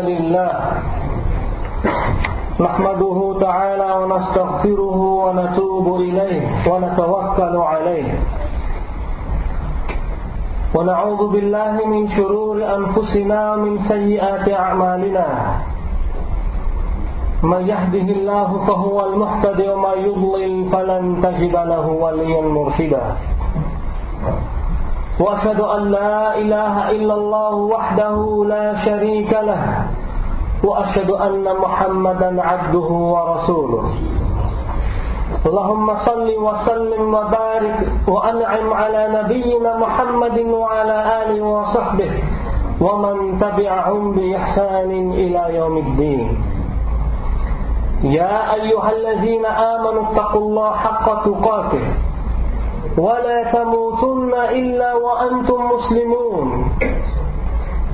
لله. نحمده تعالى ونستغفره ونتوب إليه ونتوكل عليه. ونعوذ بالله من شرور أنفسنا ومن سيئات أعمالنا. من يهده الله فهو المهتدي ومن يضلل فلن تجد له وليا مرشدا. وأشهد أن لا إله إلا الله وحده لا شريك له. وأشهد أن محمدا عبده ورسوله. اللهم صل وسلم وبارك وأنعم على نبينا محمد وعلى آله وصحبه ومن تبعهم بإحسان إلى يوم الدين. يا أيها الذين آمنوا اتقوا الله حق تقاته ولا تموتن إلا وأنتم مسلمون.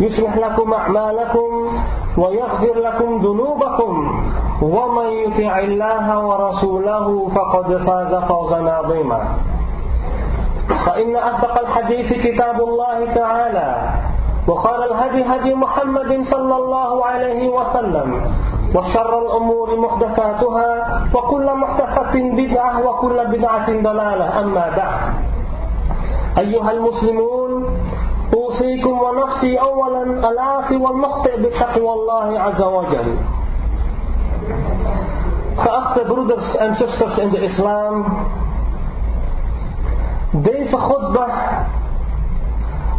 يصلح لكم أعمالكم ويغفر لكم ذنوبكم ومن يطع الله ورسوله فقد فاز فوزا عظيما. فإن أصدق الحديث كتاب الله تعالى وخير الهدي هدي محمد صلى الله عليه وسلم وشر الأمور محدثاتها وكل محدثة بدعة وكل بدعة ضلالة. أما بعد أيها المسلمون أوصيكم ونفسي نفسي أولا الآخي والنخطئ بتقوى الله عز وجل Geachte broeders en zusters in de islam, deze khutbah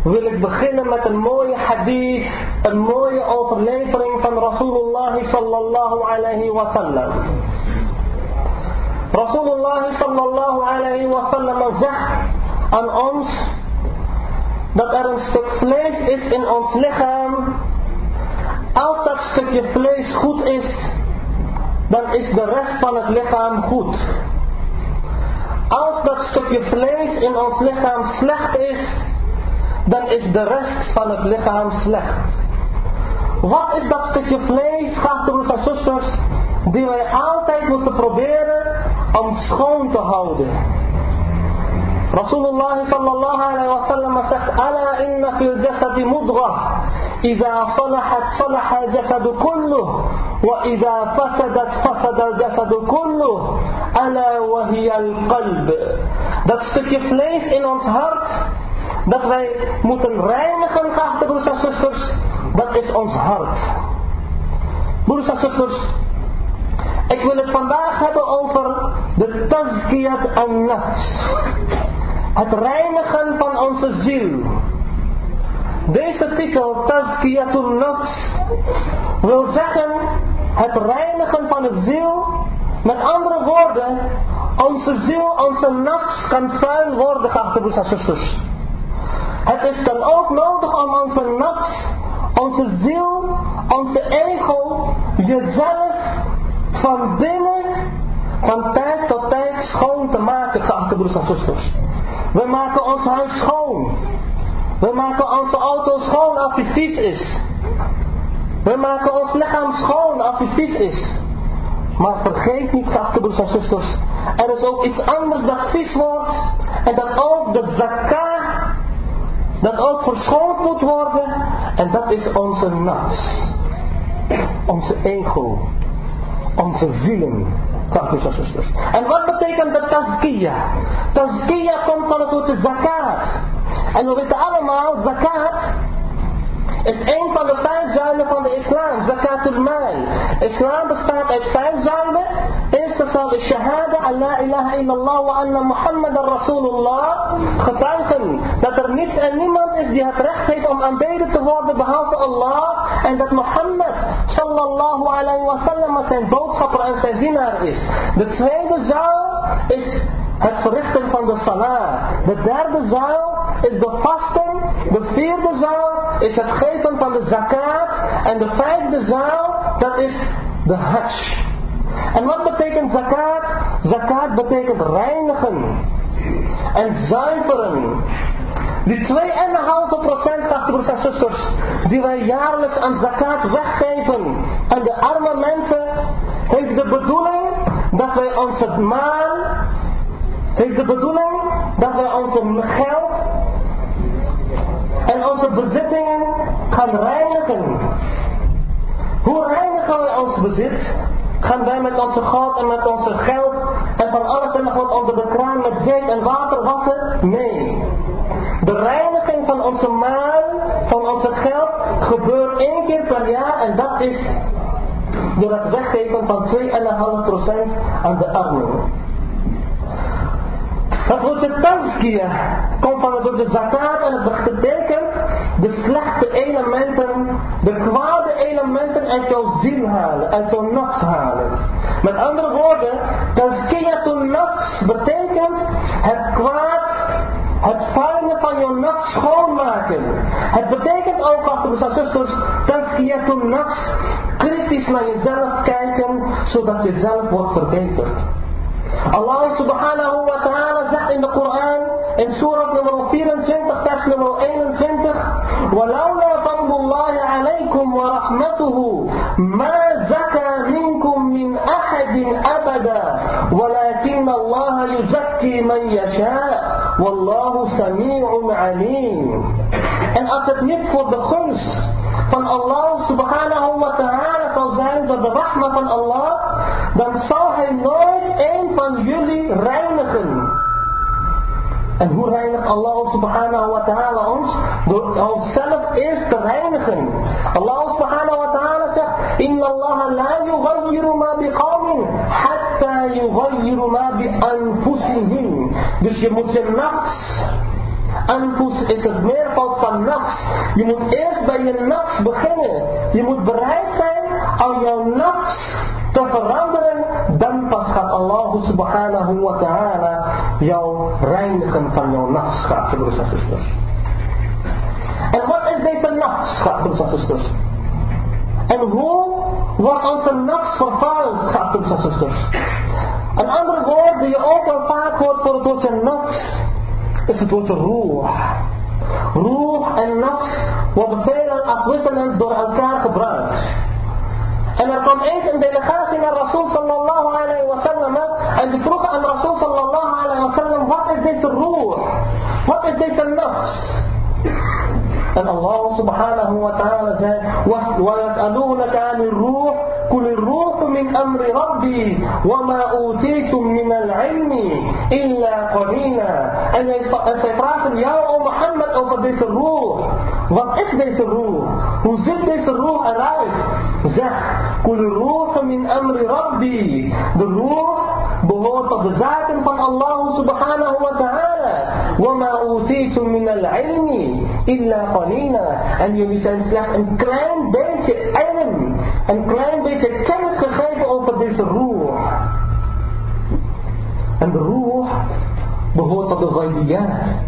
wil ik beginnen met een mooie hadith, een mooie overlevering van Rasulullah sallallahu alayhi wa sallam. Rasulullah sallallahu alayhi wa sallam zegt aan ons dat er een stuk vlees is in ons lichaam. Als dat stukje vlees goed is, dan is de rest van het lichaam goed. Als dat stukje vlees in ons lichaam slecht is, dan is de rest van het lichaam slecht. Wat is dat stukje vlees, broers en zusters, die wij altijd moeten proberen om schoon te houden? Rasulullah sallallahu alayhi wa sallam zegt, Ala inna fil jasadi mudghah. إذا صلحت صلح الجسد كله وإذا فسدت فسد الجسد كله ألا وهي القلب Dat stukje vlees in ons hart dat wij moeten reinigen, geachte broers en zusters, dat is ons hart. Broers en zusters, ik wil het vandaag hebben over de tazkiyat an-nafs. Het reinigen van onze ziel. Deze titel, Tazkiyatun Nafs, wil zeggen het reinigen van de ziel. Met andere woorden, onze ziel, onze nafs kan vuil worden, geachte broers en zusters. Het is dan ook nodig om onze nafs, onze ziel, onze ego, jezelf van binnen, van tijd tot tijd schoon te maken, geachte broers en zusters. We maken ons huis schoon. We maken onze auto schoon als die vies is. We maken ons lichaam schoon als die vies is. Maar vergeet niet, geachte broers en zusters, er is ook iets anders dat vies wordt. En dat ook de zakka, dat ook verschoond moet worden. En dat is onze nas. Onze ego. Onze zielen. Geachte zusters. En wat betekent de tazkiya? Tazkiya komt van het woord zakat. En we weten allemaal, zakat is een van de vijf zuilen van de islam, zakatul mal. Islam bestaat uit vijf zuilen. Eerste zal de shahada, Allah ilaha illallah wa anna Muhammad Rasulullah. Getuigen dat er niets en niemand is die het recht heeft om aanbeden te worden behalve Allah. En dat Mohammed sallallahu alayhi wa sallam zijn boodschapper en zijn dienaar is. De tweede zuil is het verrichten van de salah. De derde zuil is de vasten. De vierde zuil is het geven van de zakat. En de vijfde zuil, dat is de hajj. En wat betekent zakat? Zakat betekent reinigen. En zuiveren. Die 2,5 procent, broers en zusters, die wij jaarlijks aan zakat weggeven aan de arme mensen, heeft de bedoeling dat wij onze maan heeft de bedoeling dat wij onze geld en onze bezittingen gaan reinigen. Hoe reinigen wij ons bezit? Gaan wij met onze geld en met onze geld en van alles en nog wat onder de kraan met zeep en water onze maan, van onze geld, gebeurt één keer per jaar en dat is door het weggeven van 2,5% aan de armen. Dat woordje tazkia komt van het woordje zakat en het betekent de slechte elementen, de kwade elementen uit jouw ziel halen, uit jouw nafs halen. Met andere woorden, tazkiyatun nafs betekent het kwaad, het fijne van jouw nafs schoonmaken. Het betekent ook, achter de zusters, tazkiyatun nafs, kritisch naar jezelf kijken, zodat jezelf wordt verbeterd. Allah subhanahu wa ta'ala zegt in de Koran, in surah nummer 24, vers nummer 21, وَلَوْلَا فَضْلُ اللَّهِ عَلَيْكُمْ وَرَحْمَتُهُ مَا زَكَى مِنْكُمْ مِنْ أَحَدٍ أَبَدًا وَلَكِنَّ اللَّهَ يُزَكِّي مَنْ يَشَاءُ Wallahu sami'un alim. En als het niet voor de gunst van Allah subhanahu wa ta'ala zou zijn, door de rahma van Allah, dan zal hij nooit een van jullie reinigen. En hoe reinigt Allah subhanahu wa ta'ala ons? Door onszelf eerst te reinigen. Allah subhanahu wa ta'ala zegt, Inna Allah la yughayyiru ma biqawmin, hatta yughayyiru ma bi anfusihim. Dus je moet je nafs Anfus is het meervoud van nafs. Je moet eerst bij je nafs beginnen. Je moet bereid zijn al jouw nafs te veranderen. Dan pas gaat Allah subhanahu wa ta'ala jou reinigen van jouw nafs, schatte broers en wat is deze nafs, schatte broers en hoe wordt onze nafs vervuild, schatte broers en zusters? Een ander woord die je ook wel vaak hoort النقص اثبت الروح. روح النقص وبالتالي أقوصنا أنكار خبرات. أنا قمعيت أن بلخاصنا الرسول صلى الله عليه وسلم؟ أن بفرق أن الرسول صلى الله عليه وسلم what is this الروح؟ what is this النقص؟ أن الله سبحانه وتعالى ويسألونك عن الروح؟ قل الروح من أمر ربي وما أوتيتم من العلم إلا قليلا. أن الشيطان يا أو محمد أو فديس الروح What is الروح Who did الروح arrive زه قل الروح من أمر ربي. The روح behoort tot de zaken van وَمَا أُوتِيتُم مِنَ الْعِلْمِ إِلَّا قَلِيلًا. En jullie zijn slechts een klein beetje. Een klein beetje kennis gegeven over deze roer. En de roer behoort tot de ghaibiyat.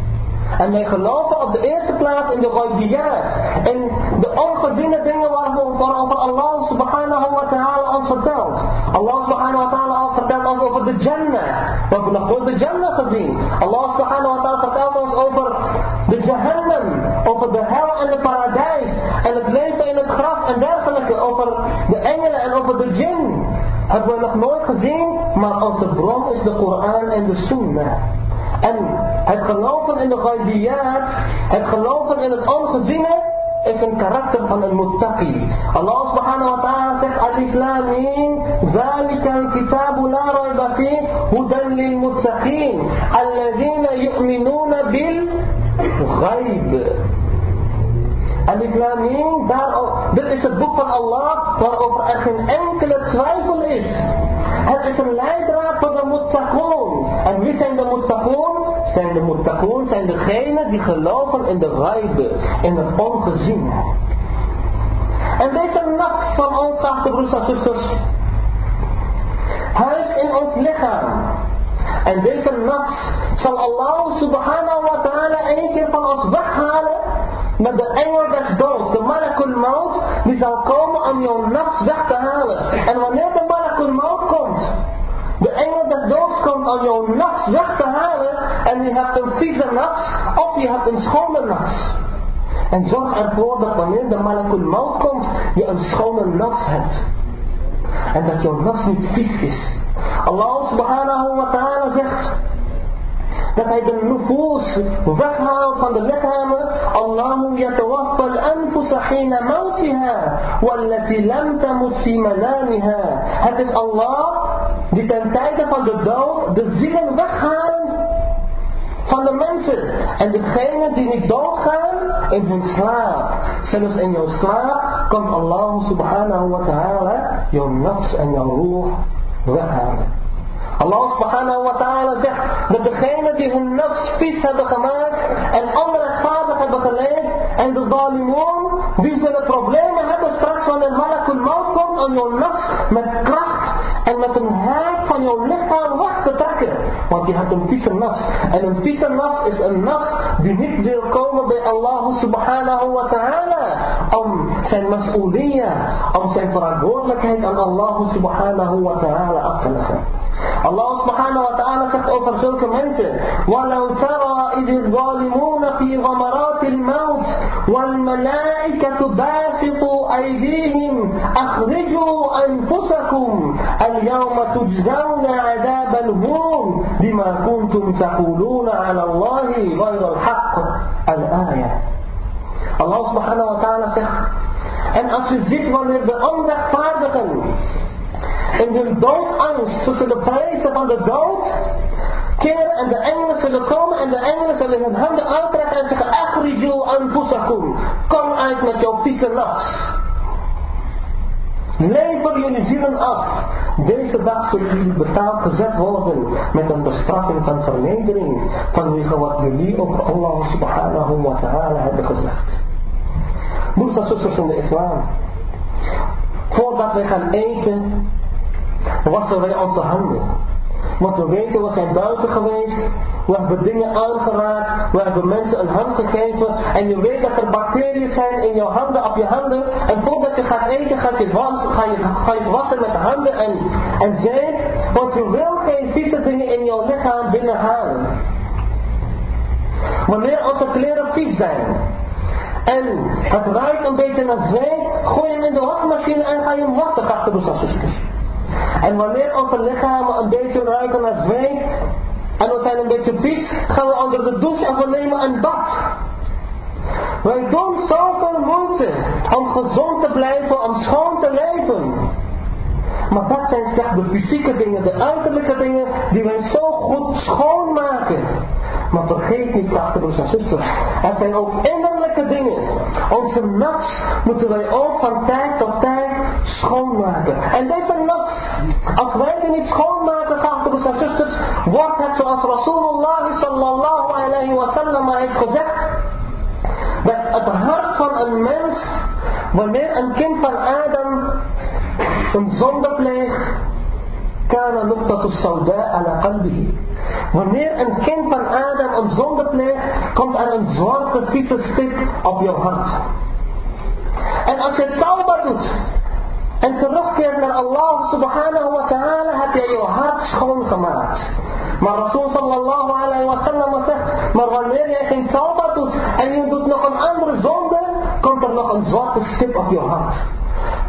En wij geloven op de eerste plaats in de ghaibiyat. En de ongeziene dingen waarover Allah subhanahu wa ta'ala ons vertelt. Allah subhanahu wa ta'ala vertelt ons over de Jannah. We hebben nog de Jannah gezien. Allah subhanahu wa ta'ala vertelt ons over de Jahannam. Over de hel en de paradijs. En het leven in het graf en dergelijke Over de engelen en over de jinn. Hebben we nog nooit gezien. Maar onze bron is de Koran en de Sunnah. En het geloven in de ghaibiyat, het geloven in het ongeziene, is een karakter van een muttaqi. Allah subhanahu wa ta'ala zegt alif lam mim ذلك الكتاب لا ريب فيه هدى للمتقين الذين يؤمنون بالغيب Alif Lam Mim, dit is het boek van Allah waarover er geen enkele twijfel is. Het is een leidraad voor de muttaqoon. En wie zijn de muttaqoon? Zijn de muttaqoon, zijn degenen die geloven in de ghaib, in het ongeziene. En deze nacht van ons, geachte broers en zusters, huist in ons lichaam. En deze nacht zal Allah subhanahu wa ta'ala één keer van ons weghalen met de engel des doods, de malakul maut, die zal komen om jouw nafs weg te halen. En wanneer de malakul maut komt, de engel des doods komt om jouw nafs weg te halen, en je hebt een vieze nafs, of je hebt een schone nafs. En zorg ervoor dat wanneer de malakul maut komt, je een schone nafs hebt. En dat jouw nafs niet vies is. Allah subhanahu wa ta'ala zegt, dat hij de nufus weghaalt van de lichamen. Allahu yatawaffa al-anfusa hina mawtiha, wallati lam tamut fi manamiha. Het is Allah die ten tijde van de dood de zielen weghaalt van de mensen. En degenen die niet doodgaan in hun slaap. Zelfs in jouw slaap komt Allah subhanahu wa ta'ala jouw nafs en jouw roer weghalen. Allah subhanahu wa ta'ala zegt dat degenen die hun nafs vies hebben gemaakt en onrechtvaardig hebben geleefd en de zalimoon, die zullen problemen hebben straks wanneer malakul maut komt om jouw nafs met kracht en met een haat van jouw lichaam weg te trekken. Want je hebt een vieze nafs. En een vieze nafs is een nafs die niet wil komen bij Allah subhanahu wa ta'ala. Om zijn mas'uliyah, om zijn verantwoordelijkheid aan Allah subhanahu wa ta'ala af te leggen. Allah subhanahu wa ta'ala zegt over zulke mensen. وَلَوْ تَرَى إِذِ الظَّالِمُونَ فِي غَمَرَاتِ الْمَوْتِ وَالْمَلَائِكَةُ بَاسِطُوا أَيْدِيهِمْ أَخْرِجُوا أَنفُسَكُمْ الْيَوْمَ تُجْزَوْنَ عَذَابَ الْهُونِ بِمَا كُنْتُمْ تَقُولُونَ عَلَى اللَّهِ غَيْرَ الْحَقِّ. الْآيَةِ. Allah subhanahu wa ta'ala zegt En als u ziet wanneer de onrechtvaardigen in hun doodangst tussen de prijzen van de dood, keren en de engelen zullen komen en de engelen zullen hun handen uitrekken en zeggen, Achriju anfusakum, kom uit met jouw vieze nafs. Lever jullie zielen af. Deze dag zullen jullie betaald gezet worden met een bestraffing van vernedering vanwege wat jullie over Allah subhanahu wa ta'ala hebben gezegd. Broers en zusters in de islam. Voordat wij gaan eten, wassen wij onze handen. Want we weten, we zijn buiten geweest. We hebben dingen aangeraakt. We hebben mensen een hand gegeven. En je weet dat er bacteriën zijn in jouw handen, op je handen. En voordat je gaat eten, ga je, wassen, ga je, ga je wassen met de handen en, en. Want je wil geen vieze dingen in jouw lichaam binnenhalen. Wanneer onze kleren vies zijn. En het ruikt een beetje naar zeep. Gooi hem in de wasmachine en ga je hem wassen, broers en zusters. En wanneer onze lichamen een beetje ruiken naar zweet en we zijn een beetje vies, gaan we onder de douche en we nemen een bad. Wij doen zoveel moeite om gezond te blijven, om schoon te leven. Maar dat zijn slechts de fysieke dingen, de uiterlijke dingen die wij zo goed schoonmaken. Maar vergeet niet, broers en zusters, er zijn ook innerlijke dingen. Onze nafs moeten wij ook van tijd tot tijd schoonmaken. En deze nafs, als wij die niet schoonmaken, broers en zusters, wordt het zoals Rasulullah sallallahu alayhi wa sallam heeft gezegd. Dat het hart van een mens, wanneer een kind van Adam een zonde pleegt, kana nuqtatu sauda ala qalbihi. Wanneer een kind van Adam een zonde pleegt, komt er een zwarte vieze stip op jouw hart. En als je tauba doet en terugkeert naar Allah subhanahu wa ta'ala, heb je je hart schoongemaakt. Maar Rasul sallallahu alayhi wa sallam zegt, maar wanneer je geen tauba doet en je doet nog een andere zonde, komt er nog een zwarte stip op je hart.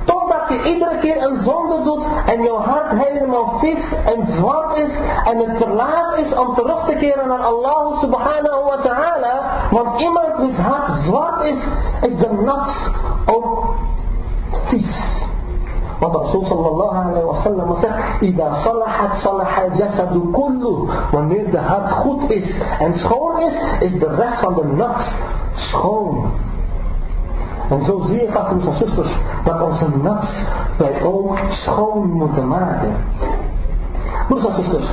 Totdat je iedere keer een zonde doet en je hart helemaal vies en zwart is en het te laat is om terug te keren naar Allah subhanahu wa ta'ala. Want iemand wiens hart zwart is, is de nafs ook vies. Want Rasul sallallahu alayhi wa sallam zegt, Ida salahat salahat jasadu kullu. Wanneer de hart goed is en schoon is, is de rest van de nafs schoon. En zo zie je, broers en zusters, dat onze nafs wij ook schoon moeten maken. Broers en zusters,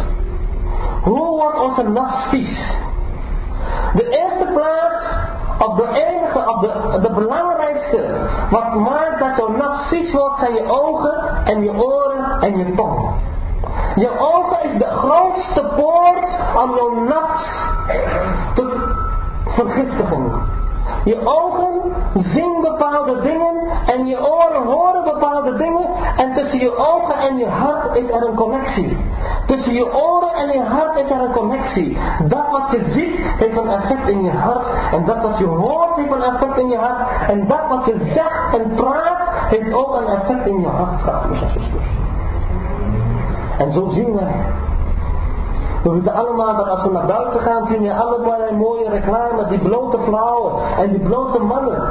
hoe wordt onze nafs vies? De eerste plaats, op de enige, op de, de belangrijkste, wat maakt dat jouw nafs vies wordt, zijn je ogen en je oren en je tong. Je ogen is de grootste poort om jouw nafs te vergiftigen. Je ogen zien bepaalde dingen en je oren horen bepaalde dingen en tussen je ogen en je hart is er een connectie. Tussen je oren en je hart is er een connectie. Dat wat je ziet heeft een effect in je hart en dat wat je hoort heeft een effect in je hart en dat wat je zegt en praat heeft ook een effect in je hart, en zo zien we we weten allemaal dat als we naar buiten gaan, zien we allemaal mooie reclame, die blote vrouwen en die blote mannen.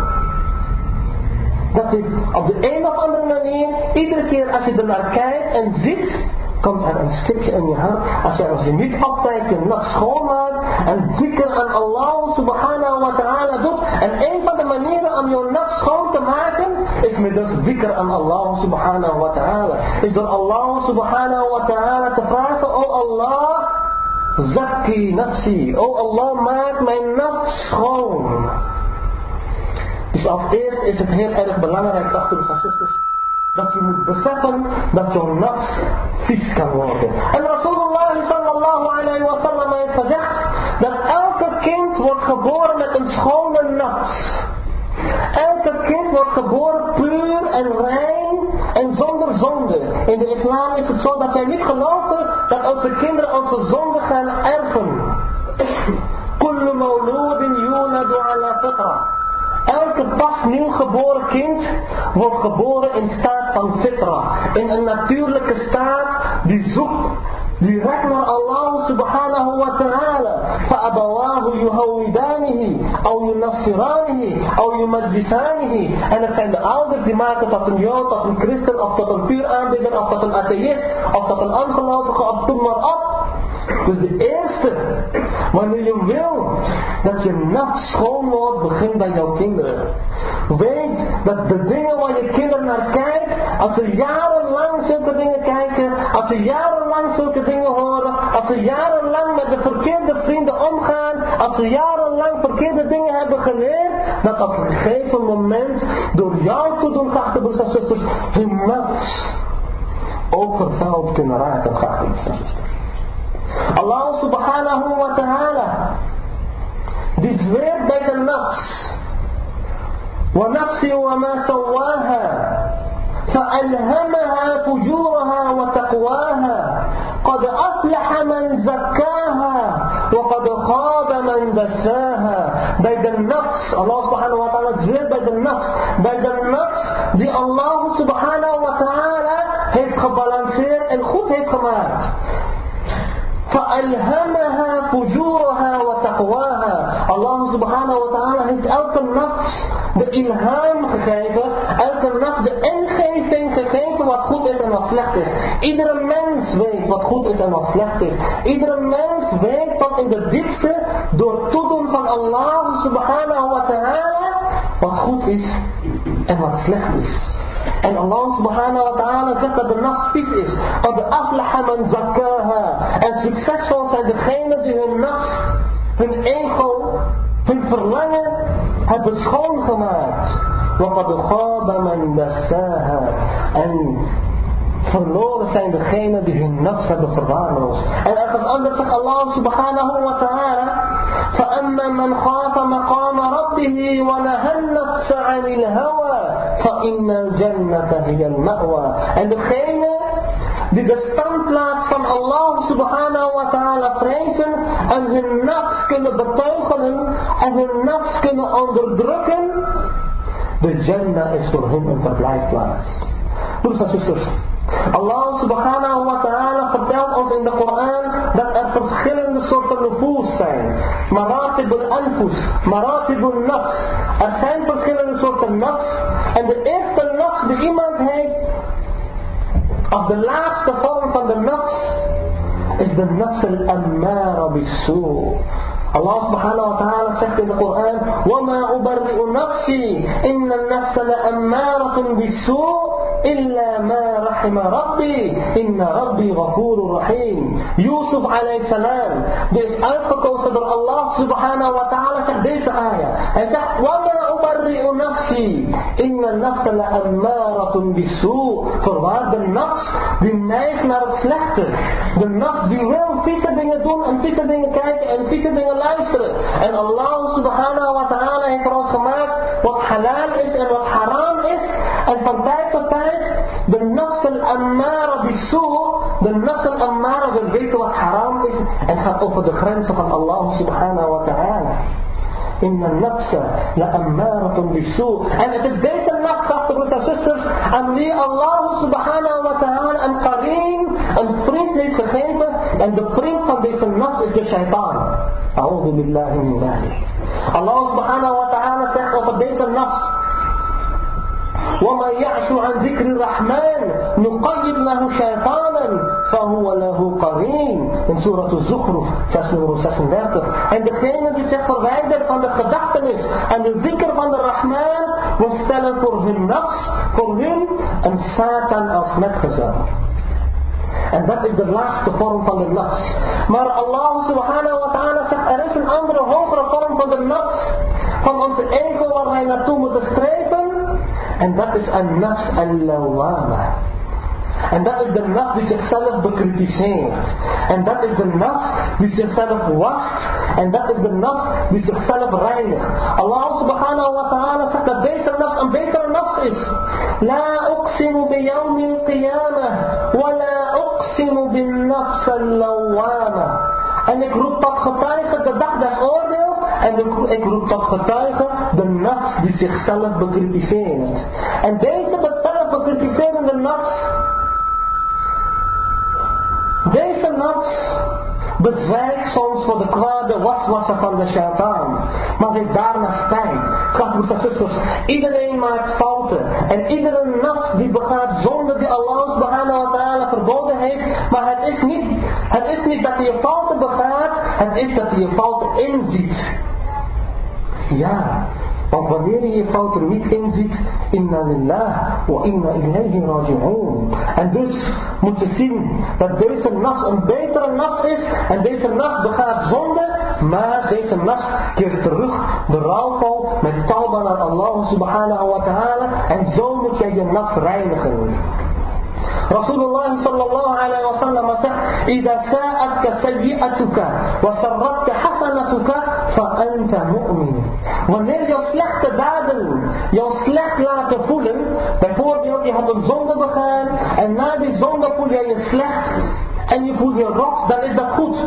Dat die op de een of andere manier, iedere keer als je er naar kijkt en ziet, komt er een stukje in je hart. Als je, als je niet altijd je nacht schoonmaakt en dikker aan Allah subhanahu wa ta'ala doet. En een van de manieren om je nacht schoon te maken, is met dus dikker aan Allah subhanahu wa ta'ala. Is door Allah subhanahu wa ta'ala te vragen, oh Allah, Zakki nafsi. O Allah, maak mijn nafs schoon. Dus als eerst is het heel erg belangrijk, achter de zusters, dat je moet beseffen dat jouw nafs vies kan worden. En Rasulullah sallallahu alayhi wa sallam heeft gezegd dat elke kind wordt geboren met een schone nafs. Elke kind wordt geboren puur en rein en zonder zonde. In de islam is het zo dat wij niet geloven dat onze kinderen onze zonde gaan erven. Kullu mauludin yunadu ala fitra. Elke pas nieuw geboren kind wordt geboren in staat van fitra. In een natuurlijke staat die zoekt direct naar Allah subhanahu wa ta'ala. فأبواه يهودانه أو ينصرانه أو يمجسانه. En het zijn de ouders die maken tot een jood, tot een christen, of tot een vuuraanbidder, of tot een atheïst, of tot een ongelovige, of toen maar op. Dus de eerste, wanneer je wil dat je nacht schoon wordt, begin bij jouw kinderen. Weet dat de dingen waar je kinderen naar kijkt, als ze jarenlang ze jarenlang zulke dingen horen, als ze jarenlang met de verkeerde vrienden omgaan, als ze jarenlang verkeerde dingen hebben geleerd, dat op een gegeven moment door jou te doen, geachte broers en zusters, hun nacht overveld kunnen raken, geachte broers en zusters. Allah subhanahu wa ta'ala, die zweert bij de nacht. ونفس وما سواها فألهمها فجورها وتقواها. قد أفلح من زكاها وقد خاب من دساها. بيد النقص الله سبحانه وتعالى جير بيد النقص. بيد النفس دي الله سبحانه وتعالى. هيك خبالانسير الخط هيك فألهمها فجورها وتقواها. Allah subhanahu wa ta'ala heeft elke nacht de ilham gegeven, elke nacht de ingeving gegeven wat goed is en wat slecht is. Iedere mens weet wat goed is en wat slecht is. Iedere mens weet wat in de diepste door toedoen van Allah subhanahu wa ta'ala wat goed is en wat slecht is. En Allah subhanahu wa ta'ala zegt dat de nacht vies is. Dat de aflaha man zakaha. En succesvol zijn degenen die hun nacht, hun ego, hun verlangen hebben schoongemaakt. وقد خاب من دساها. En verloren zijn degenen die hun nafs hebben verwaarloosd. En ergens anders zegt Allah subhanahu wa ta'ala فأما من خاف مقام ربه ونهى النفس عن الهوى فإن الجنة هي المأوى En degene die de standplaats van Allah subhanahu wa ta'ala vrezen en hun nafs kunnen beteugelen en hun nafs kunnen onderdrukken, de Jannah is voor hen een verblijfplaats. Broers en zusters, Allah subhanahu wa ta'ala vertelt ons in de Koran dat er verschillende soorten nufus zijn. Maratibul anfus, maratibul nafs. Er zijn verschillende soorten nafs. En de eerste nafs die iemand heeft, of de laatste vorm van de nafs, is de nafs al-ammara bis-su'. Allah subhanahu wa ta'ala zegt in de Koran وَمَا أُبَرِّئُ نَفْسِي إِنَّ النَّفْسَ لَأَمَّارَةٌ بِالسُّوءِ إِلَّا مَا رَحِمَ رَبِّي إِنَّ رَبِّي غَفُورٌ رَحِيمٌ alayhi salam, die is uitgekozen door Allah subhanahu wa ta'ala, zegt deze ayah. Hij zegt, وَمَا أُبَرِّئُ نَفْسِي إِنَّ النَّفْسَ لَأَمَّارَةٌ بِالسُّوءِ Voorwaar de nafs die neigt naar het slechte. De nafs die wil vieze dingen doen en vieze dingen kijken en vieze dingen luisteren. En Allah subhanahu wa ta'ala heeft voor ons gemaakt wat halal is en wat haram is. En van tijd tot tijd de nafs al-ammara bisu, de nafs al-ammara wil weten wat haram is en gaat over de grenzen van Allah subhanahu wa ta'ala. Inna nafsa la ammaratun bisu. En het is deze nafs, zachte broers en zusters, aan wie Allah subhanahu wa ta'ala een karim, een vriend heeft gegeven. En de vriend van deze nafs is de shaitaan. A'udhu billahi min dhalik. Allah subhanahu wa ta'ala zegt over deze nafs. ومن يعش عن ذكر الرحمن نقيد له شيطانا فهو له قرين in Surah Al-Zukhruf, vers nummer 36. En degene die zich verwijdert van de gedachtenis en de zikr van de Rahman, we stellen voor hun nafs, voor hun een Satan als metgezel. En dat is de laagste vorm van de nafs. Maar Allah subhanahu wa ta'ala zegt, er is een andere hogere vorm van de nafs. Van onze ego waar wij naartoe. En dat is een nafs al-lawama. En dat is de nafs die zichzelf bekritiseert. En dat is de nafs die zichzelf wast. En dat is de nafs die zichzelf reinigt. Allah subhanahu wa ta'ala zegt dat deze nafs een betere nafs is. La uqsimu bi yawmi al-qiyamah. Wa la uqsimu bin nafs al-lawama. En ik roep tot getuige de dag des oordeels. En ik, roep tot getuige die zichzelf bekritiseert. En deze zelf bekritiserende nafs deze nafs bezwijkt soms voor de kwade waswassen van de shaitaan. Maar heeft daarna spijt. Broers en iedereen maakt fouten. En iedere nafs die begaat zonde die Allah subhanahu wa verboden heeft. Maar het is niet Het is niet dat hij je fouten begaat, het is dat hij je fouten inziet. Ja, want wanneer je je fouten niet inziet, inna lillah wa inna ilayhi raji'un. En dus moet je zien dat deze nacht een betere nacht is en deze nacht begaat zonde, maar deze nacht keert terug de rouwval met tauba naar Allah subhanahu wa ta'ala en zo moet jij je nacht reinigen. Rasulullah sallallahu alaihi wasallam zegt: "Idza sa'atka sayyi'atuka wa sarratka hasanatuka fa anta mu'min." Wanneer jouw slechte daden jou slecht laten voelen, bijvoorbeeld je hebt een zonde begaan en na die zonde voel je je slecht en je voelt je rot, dan is dat goed.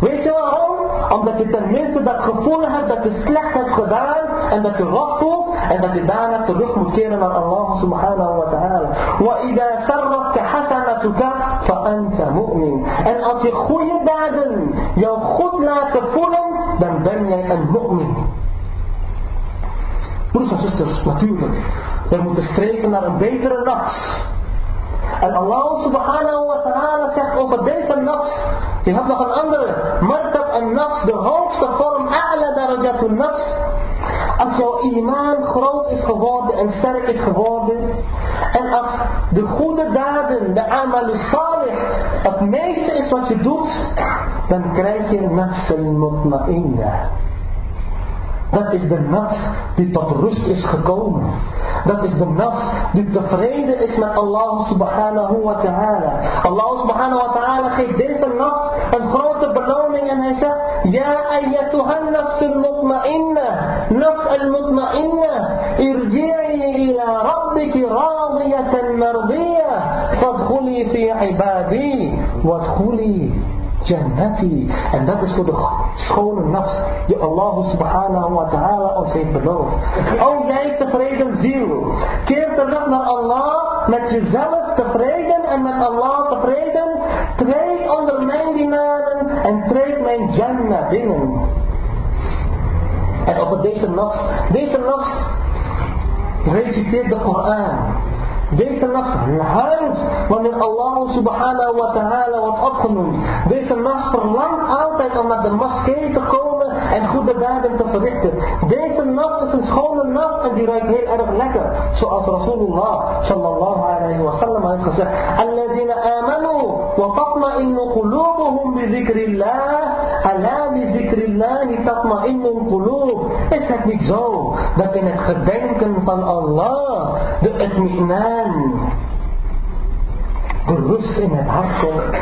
Weet je waarom? Omdat je tenminste dat gevoel hebt dat je slecht hebt gedaan en dat je rot voelt en dat je daarna terug moet keren naar Allah subhanahu wa ta'ala. وَإِذَا سَرَّتْكَ حَسَنَتُكَ فَأَنْتَ مُؤْمِنٌ En als je goede daden jou goed laten voelen, dan ben jij een mu'min. Broers en zusters, natuurlijk. We moeten streven naar een betere nacht. En Allah subhanahu wa ta'ala zegt over deze nafs. Je hebt nog een andere. Martab en nafs, de hoogste vorm, a'la darajatul nafs. Als jouw iman groot is geworden en sterk is geworden. En als de goede daden, de amal salih, het meeste is wat je doet. Dan krijg je nafs al-mutma'inna. Dat is de nacht die tot rust is gekomen. Dat is de nacht die tevreden is met Allah subhanahu wa ta'ala. Allah subhanahu wa ta'ala geeft deze nacht een grote beloning en hij zegt, Ja ayyatuhan nafs al-mutma'inna, nafs al-mutma'inna, irji'i ila rabbiki radiyatan mardiyah, fadkhuli fi ibadi, wadkhuli Jannati. En dat is voor de schone nacht die Allah subhanahu wa ta'ala ons heeft beloofd. O jij tevreden ziel, keer terug naar Allah met jezelf tevreden en met Allah tevreden. Treed onder mijn dienaren en treed mijn Jannah binnen. En op deze nacht, deze nacht reciteert de Koran. Deze nacht wanneer Allah subhanahu wa ta'ala wordt opgenoemd. Deze nacht verlangt altijd om naar de moskee te komen en goede daden te verrichten. Deze nacht is een schone nacht en die ruikt heel erg lekker. Zoals Rasulullah sallallahu alayhi wa sallam heeft gezegd. Alladina amanu wa tatma'innu qulubuhum bi dhikrillah. Ala bi dhikrillah tatma'innu qulub. Is het niet zo dat in het gedenken van Allah de itmi'nan الرزق من عرضك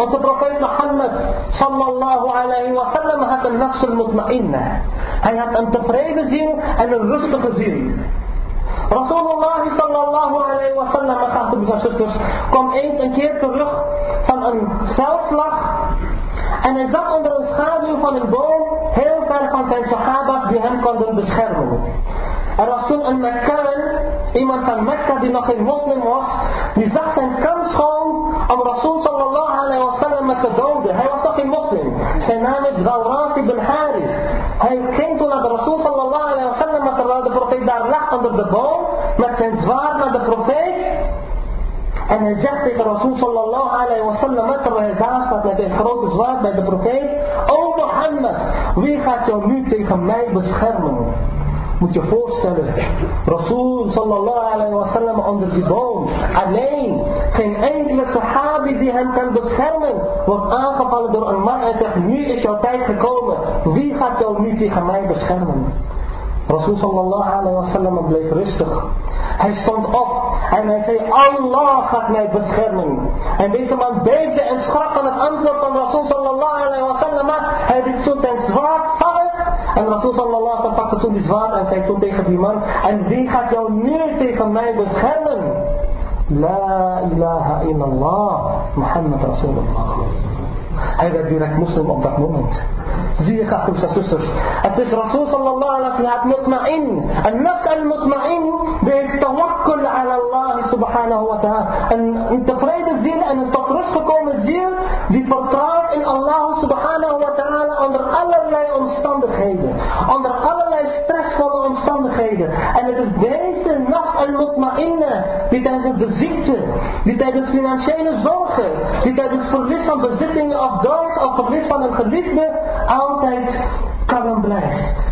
وتبرقين محمد صلى الله عليه وسلم هذا النفس المطمئنة. هي هات أن تفريب زين أن الرزق زين رسول الله صلى الله عليه وسلم أخذت بها شكرا كم أنت أن كير ترخ فم أن سوصلخ أن أزاق أن رزقابي فم البوم هل فرخ أن سحابة بهم كنتم بشخرمه Er was toen een Mekkaan, iemand van Mekka die nog geen moslim was, die zag zijn kans schoon om Rasul sallallahu alayhi wa sallam te doden. Hij was nog geen moslim. Zijn naam is Gawrat ibn Harith. Hij ging toen naar de Rasul sallallahu alayhi wa sallam, terwijl de profeet daar lag onder de boom, met zijn zwaard naar de profeet. En hij zegt tegen Rasul sallallahu alayhi wa sallam, terwijl hij daar staat met een grote zwaard bij de profeet, O Mohammed, wie gaat jou nu tegen mij beschermen? Moet je voorstellen, Rasul sallallahu alayhi wa sallam onder die boom, alleen, geen enkele sahabi die hem kan beschermen, wordt aangevallen door een man en zegt, nu is jouw tijd gekomen, wie gaat jou nu tegen mij beschermen? Rasul sallallahu alayhi wa sallam bleef rustig. Hij stond op en hij zei, Allah gaat mij beschermen. En deze man beefde en schrak van het antwoord van Rasul sallallahu alayhi wa sallam. Hij liet zijn zwaard. En Rasul sallallahu sallam pakte toen die zwaard en zei toen tegen die man, en wie gaat jou nu tegen mij beschermen? La ilaha illallah, Muhammad Rasulullah. Hij werd direct moslim op dat moment. Zie je, en zusters. Het is Rasul sallallahu alaihi wa sallam mutma'in. En nafs al-mutma'in, die heeft tawakkul ala Allah subhanahu wa ta'ala. Een tevreden ziel en een tot rust gekomen ziel, die vertrouwt in Allah subhanahu wa ta'ala onder allerlei omstandigheden. Onder allerlei stressvolle omstandigheden. En het is deze nafs al-mutma'in Oekraïne, die tijdens de ziekte, die tijdens financiële zorgen, die tijdens verlies van bezittingen of dood of verlies van een geliefde, altijd kalm blijft.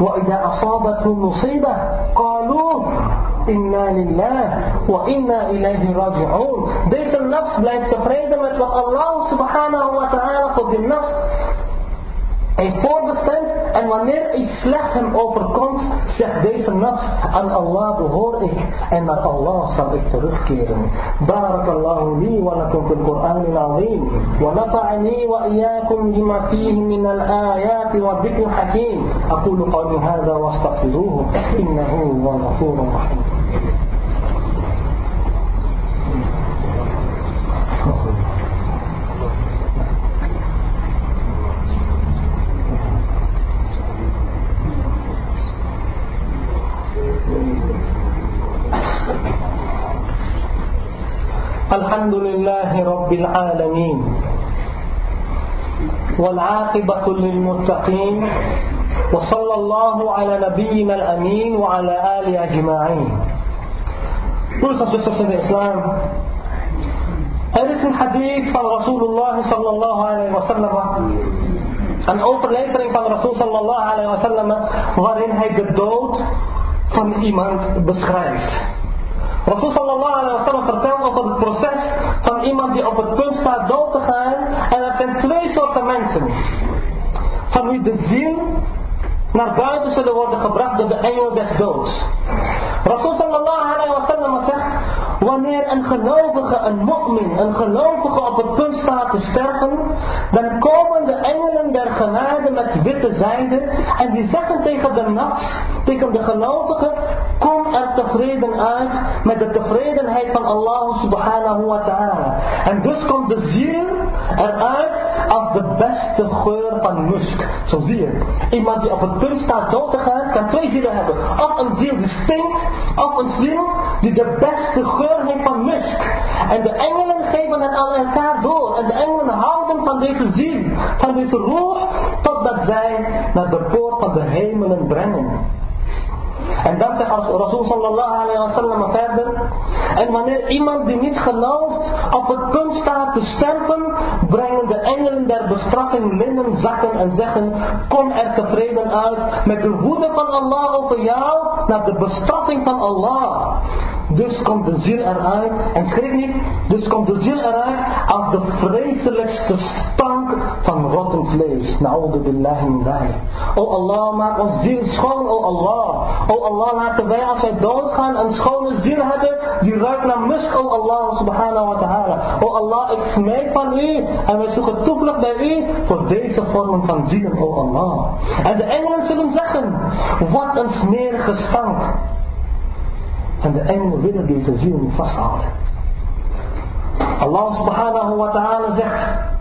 وإذا أصابتهم مصيبة قالوا Inna lillah wa inna ilayhi raji'un. Deze nafs blijft tevreden met wat Allah subhanahu wa ta'ala voor die nafs heeft voorbestemd en wanneer iets slechts hem overkomt, zegt deze nafs, aan Allah behoor ik en naar Allah zal ik terugkeren. Barakallahu li wa lakum fil Qur'an al-azim wa nafa'ani wa iyyakum bima fihi min al-ayati wa dhikr hakim. Aqulu qawli hadha wa astaghfiruhu innahu huwal ghafurur rahim. الحمد لله رب العالمين والعاقبة للمتقين وصلى الله على نبينا الأمين وعلى آله أجمعين قلت سيسر سيد الإسلام هذا الحديث عن رسول الله صلى الله عليه وسلم عن أوفر ليتر عن رسول صلى الله عليه وسلم غرين هيك الدود van iemand beschrijft. Rasul sallallahu alaihi wasallam vertelt over het proces van iemand die op het punt staat dood te gaan. En er zijn twee soorten mensen. Van wie de ziel naar buiten zullen worden gebracht door de engel des doods. Rasul sallallahu alaihi wasallam wanneer een gelovige, een mu'min, een gelovige op het punt staat te sterven, dan komen de engelen der genade met witte zijde en die zeggen tegen de nafs, tegen de gelovige, kom er tevreden uit met de tevredenheid van Allah subhanahu wa ta'ala. En dus komt de ziel eruit als de beste geur van musk. Zo zie je. Iemand die op het punt staat dood te gaan, kan twee zielen hebben. Of een ziel die stinkt, of een ziel die de beste geur heeft van musk. En de engelen geven het aan elkaar door. En de engelen houden van deze ziel, van deze roer, totdat zij naar de poort van de hemelen brengen. En dan zegt Rasul sallallahu alayhi wa sallam verder. En wanneer iemand die niet gelooft op het punt staat te sterven, brengen de engelen der bestraffing linnen zakken en zeggen, kom er tevreden uit met de woede van Allah over jou naar de bestraffing van Allah. Dus komt de ziel eruit, en schrik niet, dus komt de ziel eruit als de vreselijkste stank van rotten vlees. Na'udhu billahi min O Allah, maak ons ziel schoon, o Allah. O Allah, laten wij als wij doodgaan een schone ziel hebben, die ruikt naar musk, o Allah subhanahu wa ta'ala. O Allah, ik smeek van u, en wij zoeken toevlucht bij u, voor deze vormen van zielen, o Allah. En de engelen zullen zeggen, wat een smerige stank. En de engelen willen deze ziel vasthouden. Allah subhanahu wa ta'ala zegt.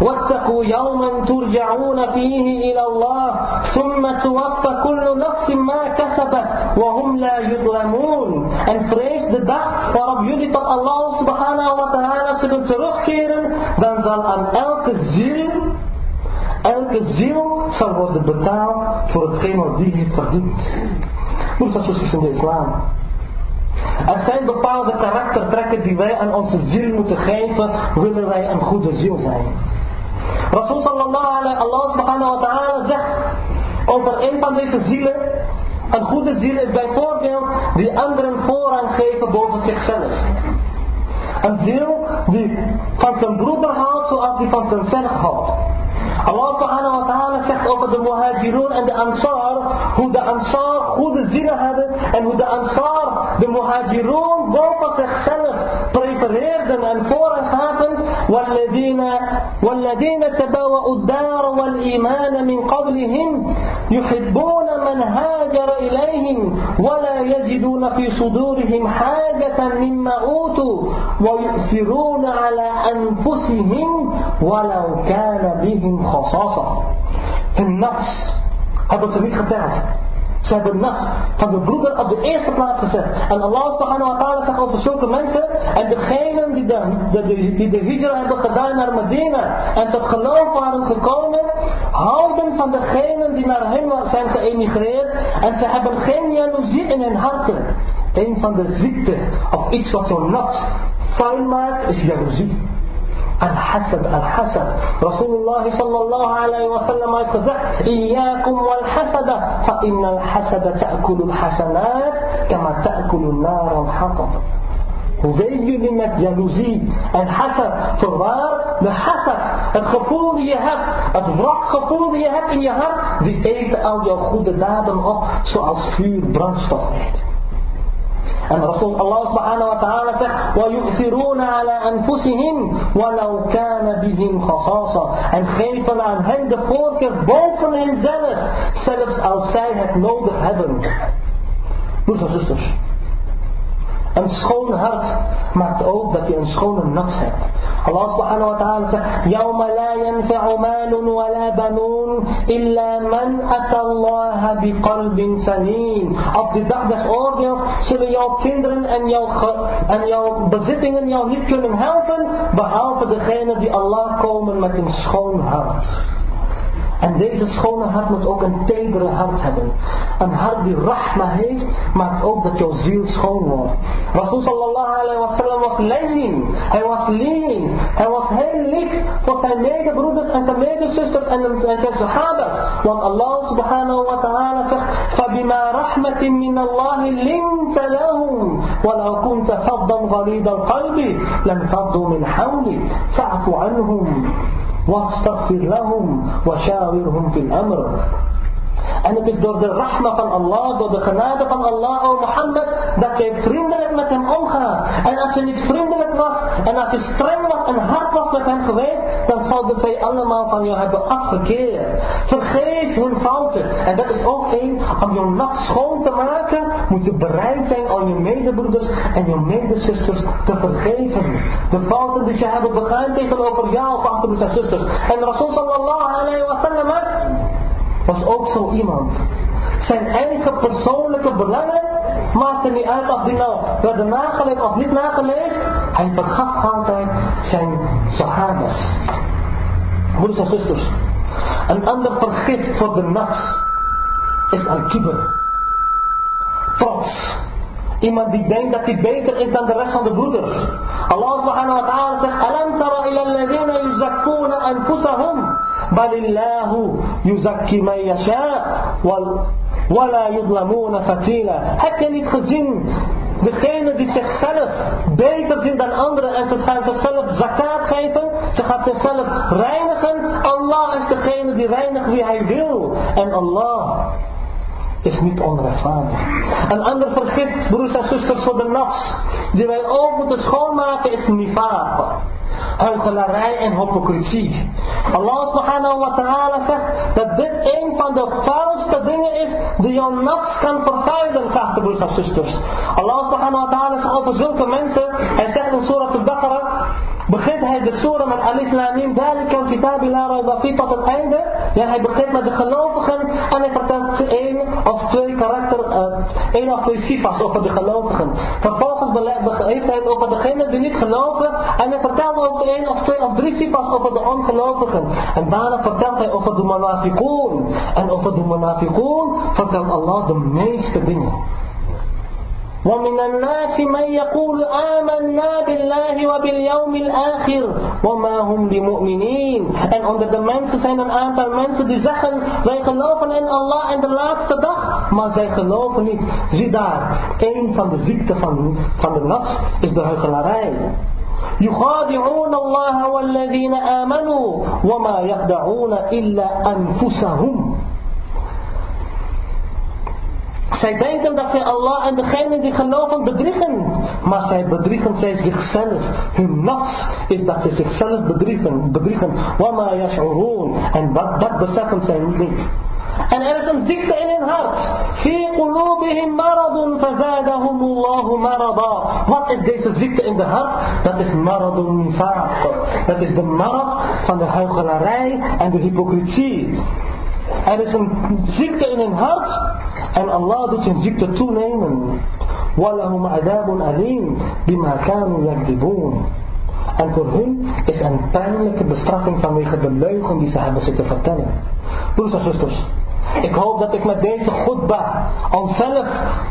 واتقوا يوما ترجعون فيه إلى الله ثم توفى كل نفس ما كسبت وهم لا يظلمون En vrees de dag waarop jullie tot Allah subhanahu wa ta'ala zullen terugkeren, dan zal aan elke ziel, elke ziel zal worden betaald voor hetgeen wat die heeft verdiend. Hoe is dat zo in de islam? Er zijn bepaalde karaktertrekken die wij aan onze ziel moeten geven, willen wij een goede ziel zijn. Rasul sallallahu alaihi Allah subhanahu wa ta'ala zegt over een van deze zielen, een goede ziel is bijvoorbeeld die anderen voorrang geven boven zichzelf. Een ziel die van zijn broeder houdt zoals die van zichzelf houdt. Allah subhanahu wa ta'ala zegt over de muhajirun en de ansar, hoe de ansar goede zinnen hebben en hoe de ansar de muhajirun boven zichzelf en voorrang gaven. والذين والذين تبوأوا الدار والإيمان من قبلهم يحبون من هاجر إليهم ولا يجدون في صدورهم حاجة مما أوتوا ويؤثرون على أنفسهم ولو كان بهم خصاصة النفس هذا سميت geteld Ze hebben nas van de broeder op de eerste plaats gezet. En Allah subhanahu wa ta'ala zegt over zulke mensen. En degenen die de, de, die de hijra hebben gedaan naar Medina. En tot geloof waren gekomen. Houden van degenen die naar hen zijn geëmigreerd. En ze hebben geen jaloezie in hun harten. een van de ziekten of iets wat jouw nafs fijn maakt is jaloezie. Al-Hasad, Al-Hasad. Rasulullah sallallahu alayhi wa sallam heeft gezegd: Iyakum wal-hasada, fa inna al-hasada ta'kulu al-hasanat, kama ta'kulu nar al-hatab. Hoe weten jullie met jaloezie en hasad? Voorwaar, de hasad, het gevoel die je hebt, het wrokgevoel die je hebt in je hart, die eet al jouw goede daden op, zoals vuur brandstof eet. Subhanahu wa ta'ala zegt, وَيُؤْثِرُونَ عَلَى أَنفُسِهِمْ وَلَوْ كَانَ بِهِمْ خَصَاصًا En geven aan hen de voorkeur boven henzelf, zelfs als zij het nodig hebben. Broeders en zusters. Een schoon hart maakt ook dat je een schone nafs hebt. Allah subhanahu wa ta'ala zegt: يَوْمَ لَا يَنْفَعُ مَالٌ وَلَا بَنُونَ إِلَّا مَنْ أَتَى اللَّهَ بِقَلْبٍ سَلِيمٍ Op de dag des oordeels zullen jouw kinderen en jouw, en jouw bezittingen jou niet kunnen helpen, behalve degene die Allah komen met een schoon hart. En deze schone hart moet ook een tedere hart hebben. Een hart die rahma heeft, maakt ook dat jouw ziel schoon wordt. Rasul sallallahu alayhi wa sallam was lening. Hij was lean. Hij was heel lief voor zijn medebroeders en zijn medezusters en zijn sahabas. Want Allah subhanahu wa ta'ala zegt, فَبِمَا رَحْمَةٍ مِّنَ اللَّهِ لِنْتَ لَهُمْ وَلَوْ كُنْتَ فَضًّا غَلِيظَ الْقَلْبِ لَانْفَضُّوا مِنْ حَوْلِكَ فَاعْفُ عَنْهُمْ واستغفر لهم وشاورهم في الأمر. En het is door de rahma van Allah, door de genade van Allah, o Mohammed, dat jij vriendelijk met hem omgaat. En als je niet vriendelijk was, en als je streng was en hard was met hem geweest, dan zouden zij allemaal van jou hebben afgekeerd. Vergeef hun fouten. En dat is ook één, om je nacht schoon te maken, moet je bereid zijn om je medebroeders en je medezusters te vergeven. De fouten die ze hebben begaan tegenover jou, of achter en zusters. En Rasul sallallahu alayhi wa sallam was ook zo iemand. Zijn eigen persoonlijke belangen maakte niet uit of die nou werden nageleefd of niet nageleefd. Hij vergaf altijd zijn sahabas. Broeders en zusters. Een ander vergif voor de nafs is al-kibber. Trots. Iemand die denkt dat hij beter is dan de rest van de broeders. Allah subhanahu wa ta'ala zegt, Alam tara ila alladhina yuzakkuna anfusahum. Balillahu yuzakki man yasha. Wala yudlamuna fatila. Heb je niet gezien Degene die zichzelf beter zien dan anderen en ze gaan zichzelf zakat geven, ze gaat zichzelf reinigen. Allah is degene die reinigt wie hij wil. En Allah is niet onrechtvaardig. Een ander vergif, broers en zusters, voor de nafs, die wij ook moeten schoonmaken, is nifaq. Huichelarij en hypocrisie. Allah subhanahu wa ta'ala zegt dat dit een van de foutste dingen is die jouw nafs kan vervuilen, geachte broers en zusters. Allah subhanahu wa ta'ala zegt over zulke mensen, hij zegt in Surah al-Baqarah, begint hij de surah met Alif Lamim, Dalikam kitab la rayba tot het einde. Ja, hij begint met de gelovigen en hij vertelt één of twee één of twee sifas over de gelovigen. Vervolgens heeft hij het over degenen die niet geloven en hij vertelt ook één of twee of drie sifas over de ongelovigen. En daarna vertelt hij over de munafiqoon. En over de munafiqoon vertelt Allah de meeste dingen. ومن الناس من يقول آمنا بالله وباليوم الآخر وما هم بمؤمنين En onder de mensen zijn een aantal mensen die zeggen wij geloven in Allah en de laatste dag maar zij geloven niet. Zie daar, een van de ziekten van, van de nafs is de huichelarij. يخادعون الله والذين آمنوا وما يخدعون إلا أنفسهم Zij denken dat zij Allah en degene die geloven bedriegen. Maar zij bedriegen zij zichzelf. Hun nafs is dat ze zichzelf bedriegen. bedriegen. Wama yash'urun. En dat, dat beseffen zij niet. En er is een ziekte in hun hart. Fi. Wat is deze ziekte in de hart? Dat is maradun nifaq. Dat is de marad van de huichelarij en de hypocrisie. Er is een ziekte in hun hart en Allah doet hun ziekte toenemen. وَلَهُمْ عَذَابٌ أَلِيمٌ بِمَا كَانُوا يَكْذِبُونَ En voor hun is een pijnlijke bestraffing vanwege de leugen die ze hebben zitten vertellen. Broers en zusters, ik hoop dat ik met deze goedba onszelf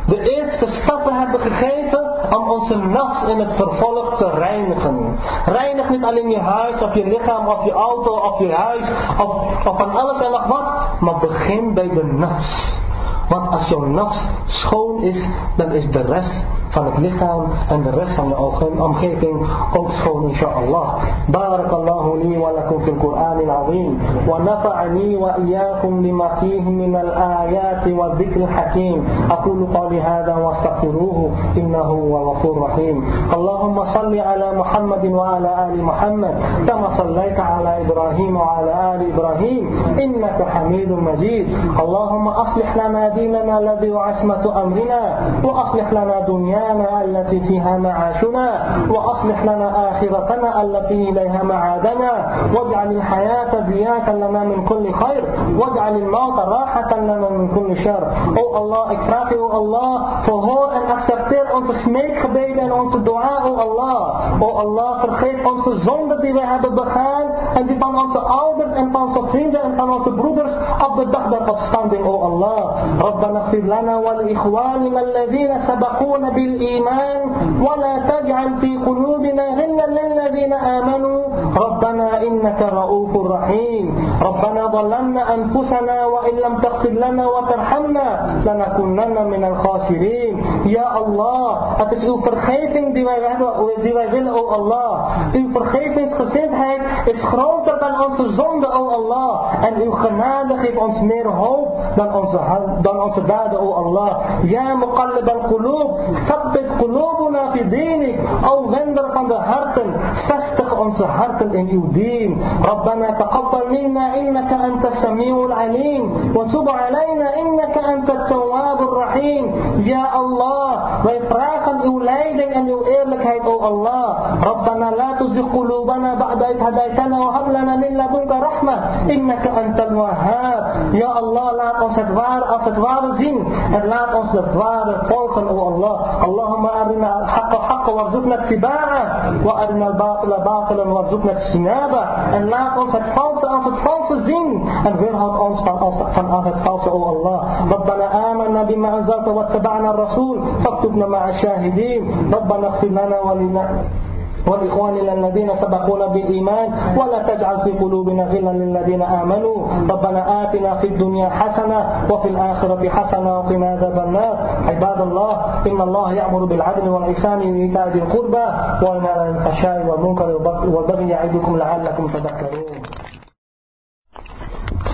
de eerste stappen heb gegeven om onze nafs in het vervolg te reinigen. Reinig niet alleen je huis of je lichaam of je auto of je huis of, of van alles en nog wat, maar begin bij de nafs. Want als jouw nafs schoon is, dan is de rest van het lichaam en de rest van de omgeving ook schoon inshallah. بارك الله لي ولكم في القرآن العظيم ونفعني وإياكم لما فيه من الآيات والذكر الحكيم أقول قولي هذا واستغفروه إنه هو الغفور الرحيم اللهم صل على محمد وعلى آل محمد كما صليت على إبراهيم وعلى آل إبراهيم إنك حميد مجيد اللهم أصلح لنا ديننا الذي وعصمة أمرنا وأصلح لنا دنيانا التي فيها معاشنا وأصلح لنا آخرتنا التي إليها معادنا واجعل الحياة زيادة لنا من كل خير واجعل الموت راحة لنا من كل شر O Allah, ik vraag u, O Allah, verhoor en accepteer onze smeekgebeden en onze dua, O Allah. O Allah, vergeet onze zonden die we hebben begaan en die van onze ouders en van onze vrienden en van onze broeders op de dag der opstanding, O Allah. ربنا اغفر لنا ولإخواننا الذين سبقونا بالإيمان ولا تجعل في قلوبنا غلا للذين آمنوا ربنا إنك رؤوف رحيم ربنا ظلمنا أنفسنا وإن لم تغفر لنا وترحمنا لنكونن من الخاسرين يا الله het is uw vergeving die wij, hebben, die wij willen, o Allah. Uw vergevingsgezindheid is groter dan onze zonde, o Allah. En uw genade geeft ons meer hoop dan onze, dan onze daden, o Allah. Ja, muqallib al-qulub, thabbit qulubuna fi dinik. O wender van de harten, vestig onze harten in uw dien. ربنا تقبل منا إنك أنت السميع العليم وتب علينا إنك أنت التواب الرحيم. يا الله uw leiding en uw eerlijkheid o Allah ربنا لا تزغ قلوبنا بعد إذ هديتنا وهب لنا من لدنك رحمة. إنك أنت الوهاب. يا الله laat ons het ware als het ware zien en laat ons het ware volgen o Allah اللهم أرنا الحق حقا وارزقنا اتباعه. وأرنا الباطل باطلا وارزقنا اجتنابه. en laat ons het valse als het valse zien en weerhoud ons van, van het valse o Allah ربنا آمنا بما أنزلت واتبعنا الرسول. فاكتبنا مع الشاهدين. ربنا اغفر لنا ولنا ولإخواننا الذين سبقونا بالإيمان. ولا تجعل في قلوبنا غلا للذين آمنوا. ربنا آتنا في الدنيا حسنة وفي الآخرة حسنة وقنا عذاب النار. عباد الله إن الله يأمر بالعدل والإحسان وإيتاء ذي القربى وينهى عن الفحشاء والمنكر والبغي يعظكم لعلكم تذكرون.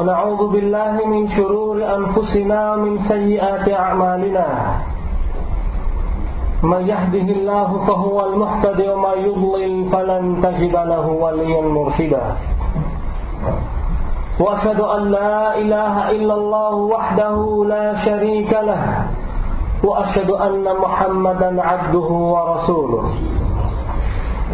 ونعوذ بالله من شرور أنفسنا من سيئات أعمالنا. من يهده الله فهو المهتدي وما يضلل فلن تجد له وليا مرشدا. وأشهد أن لا إله إلا الله وحده لا شريك له. وأشهد أن محمدا عبده ورسوله.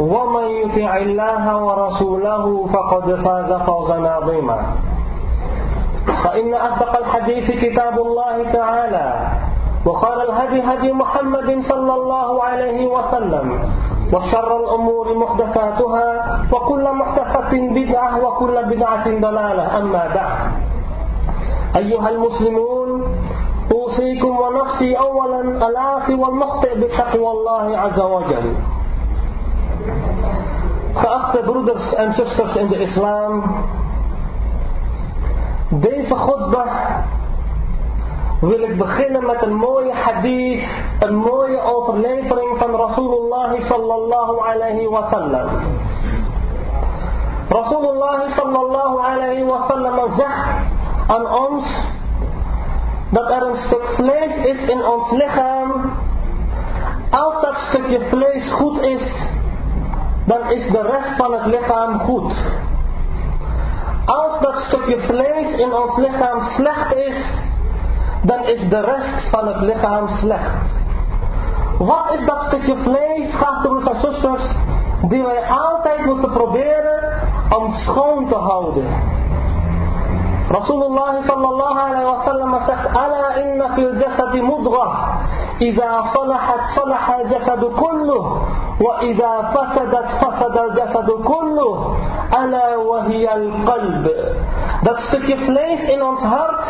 ومن يطع الله ورسوله فقد فاز فوزا عظيما. فإن أصدق الحديث كتاب الله تعالى. وقال الهدي هدي محمد صلى الله عليه وسلم. وشر الأمور محدثاتها وكل محدثة بدعة وكل بدعة ضلالة. أما بعد. أيها المسلمون أوصيكم ونفسي أولا الآخي والمخطئ بتقوى الله عز وجل. Geachte broeders en zusters in de islam, deze khutbah wil ik beginnen met een mooie hadith, een mooie overlevering van Rasulullah sallallahu alayhi wa sallam. Rasulullah sallallahu alayhi wa sallam zegt aan ons dat er een stuk vlees is in ons lichaam. Als dat stukje vlees goed is, dan is de rest van het lichaam goed. Als dat stukje vlees in ons lichaam slecht is, dan is de rest van het lichaam slecht. Wat is dat stukje vlees, geachte broers en zusters, die wij altijd moeten proberen om schoon te houden? Rasulullah sallallahu alayhi wa sallam zegt, Ala inna fil jasadi mudghah, إذا صلحت صلح الجسد كله وإذا فسدت فسد الجسد كله ألا وهي القلب Dat stukje vlees in ons hart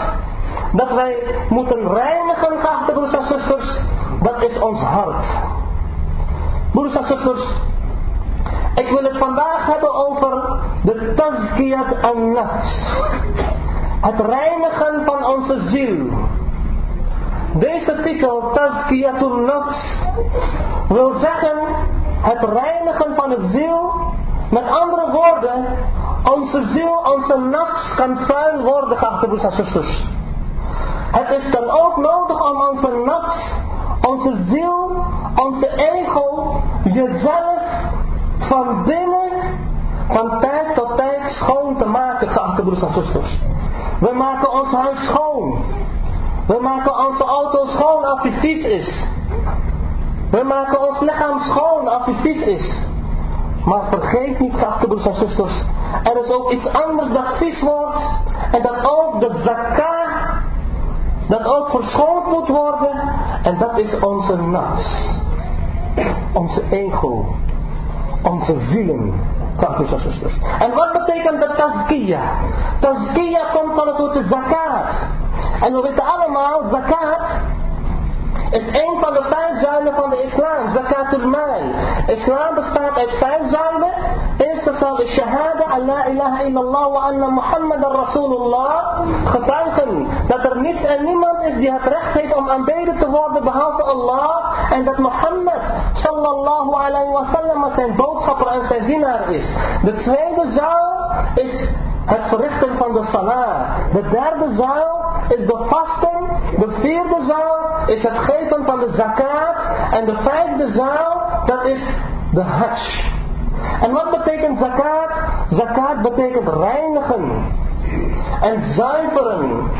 dat wij moeten reinigen, geachte broers en zusters, dat is ons hart. Broers en zusters, ik wil het vandaag hebben over de tazkiyat an-nafs. Het reinigen van onze ziel. Deze titel, tazkiyatun nafs, wil zeggen het reinigen van het ziel. Met andere woorden, onze ziel, onze nafs kan vuil worden, geachte broers en zusters. Het is dan ook nodig om onze nafs, onze ziel, onze ego, jezelf van binnen, van tijd tot tijd schoon te maken, geachte broers en zusters. We maken ons huis schoon. We maken onze auto schoon als die vies is. We maken ons lichaam schoon als die vies is. Maar vergeet niet, geachte broers en zusters, er is ook iets anders dat vies wordt. En dat ook de zakah dat ook verschoond moet worden. En dat is onze nafs. Onze ego. Onze zielen. Broers en zusters. En wat betekent de tazkiya? Tazkiya komt van het woordje zakat. En we weten allemaal, zakat is een van de vijf zuilen van de islam, zakatul mal. Islam bestaat uit vijf zuilen. Eerste zal is shahada, Allah ilaha illallah wa anna Muhammad Rasulullah. Getuigen dat er niets en niemand is die het recht heeft om aanbeden te worden behalve Allah. En dat Mohammed sallallahu alayhi wa sallam zijn boodschapper en zijn dienaar is. De tweede zuil is het verrichten van de salah. De derde zuil is de vasten. De vierde zuil is het geven van de zakat. En de vijfde zuil, dat is de hajj. En wat betekent zakat? Zakat betekent reinigen. En zuiveren.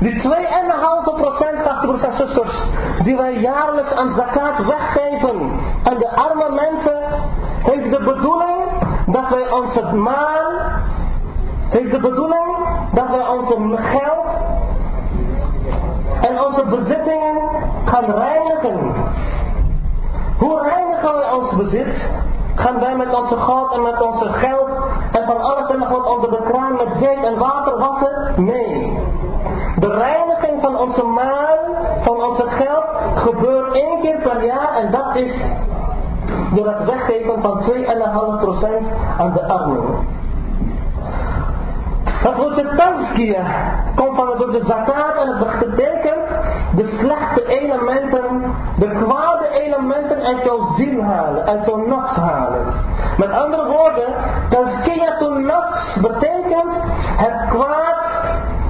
Die 2,5% broers en zusters, die wij jaarlijks aan zakat weggeven aan de arme mensen, heeft de bedoeling dat wij onze maan heeft de bedoeling dat wij onze geld en onze bezittingen gaan reinigen. Hoe reinigen wij ons bezit? Gaan wij met onze geld en met onze geld en van alles en nog wat onder de kraan met zeep en water wassen? Nee. De reiniging van onze maan, van onze geld, gebeurt één keer per jaar en dat is door het weggeven van 2,5% aan de armen. Het woordje tazkia komt van het woordje zakat en het betekent de slechte elementen, de kwade elementen uit jouw ziel halen, uit jouw nafs halen. Met andere woorden, tazkiyatun nafs betekent het kwaad,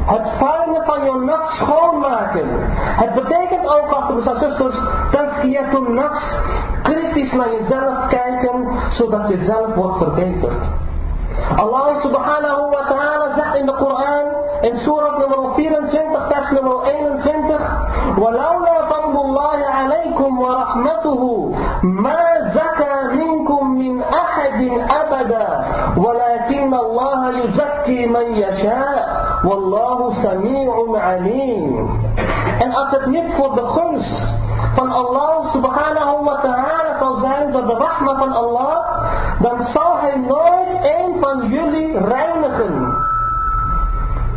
het fijne van jouw nafs schoonmaken. Het betekent ook, achter en zusters, tazkiyatun nafs, kritisch naar jezelf kijken, zodat je zelf wordt verbeterd. Allah subhanahu wa ta'ala zegt in de Koran, in surah nummer 24, vers nummer 21, وَلَوْلَا فَضْلُ اللَّهِ عَلَيْكُمْ وَرَحْمَتُهُ مَا زَكَى مِنْكُمْ مِنْ أَحَدٍ أَبَدًا وَلَكِنَّ اللَّهَ يُزَكِّي مَنْ يَشَاءُ وَاللَّهُ سَمِيعٌ عَلِيمٌ En als het niet voor de gunst van Allah subhanahu wa ta'ala zal zijn, door de rahma van Allah, dan zal hij nooit een van jullie reinigen.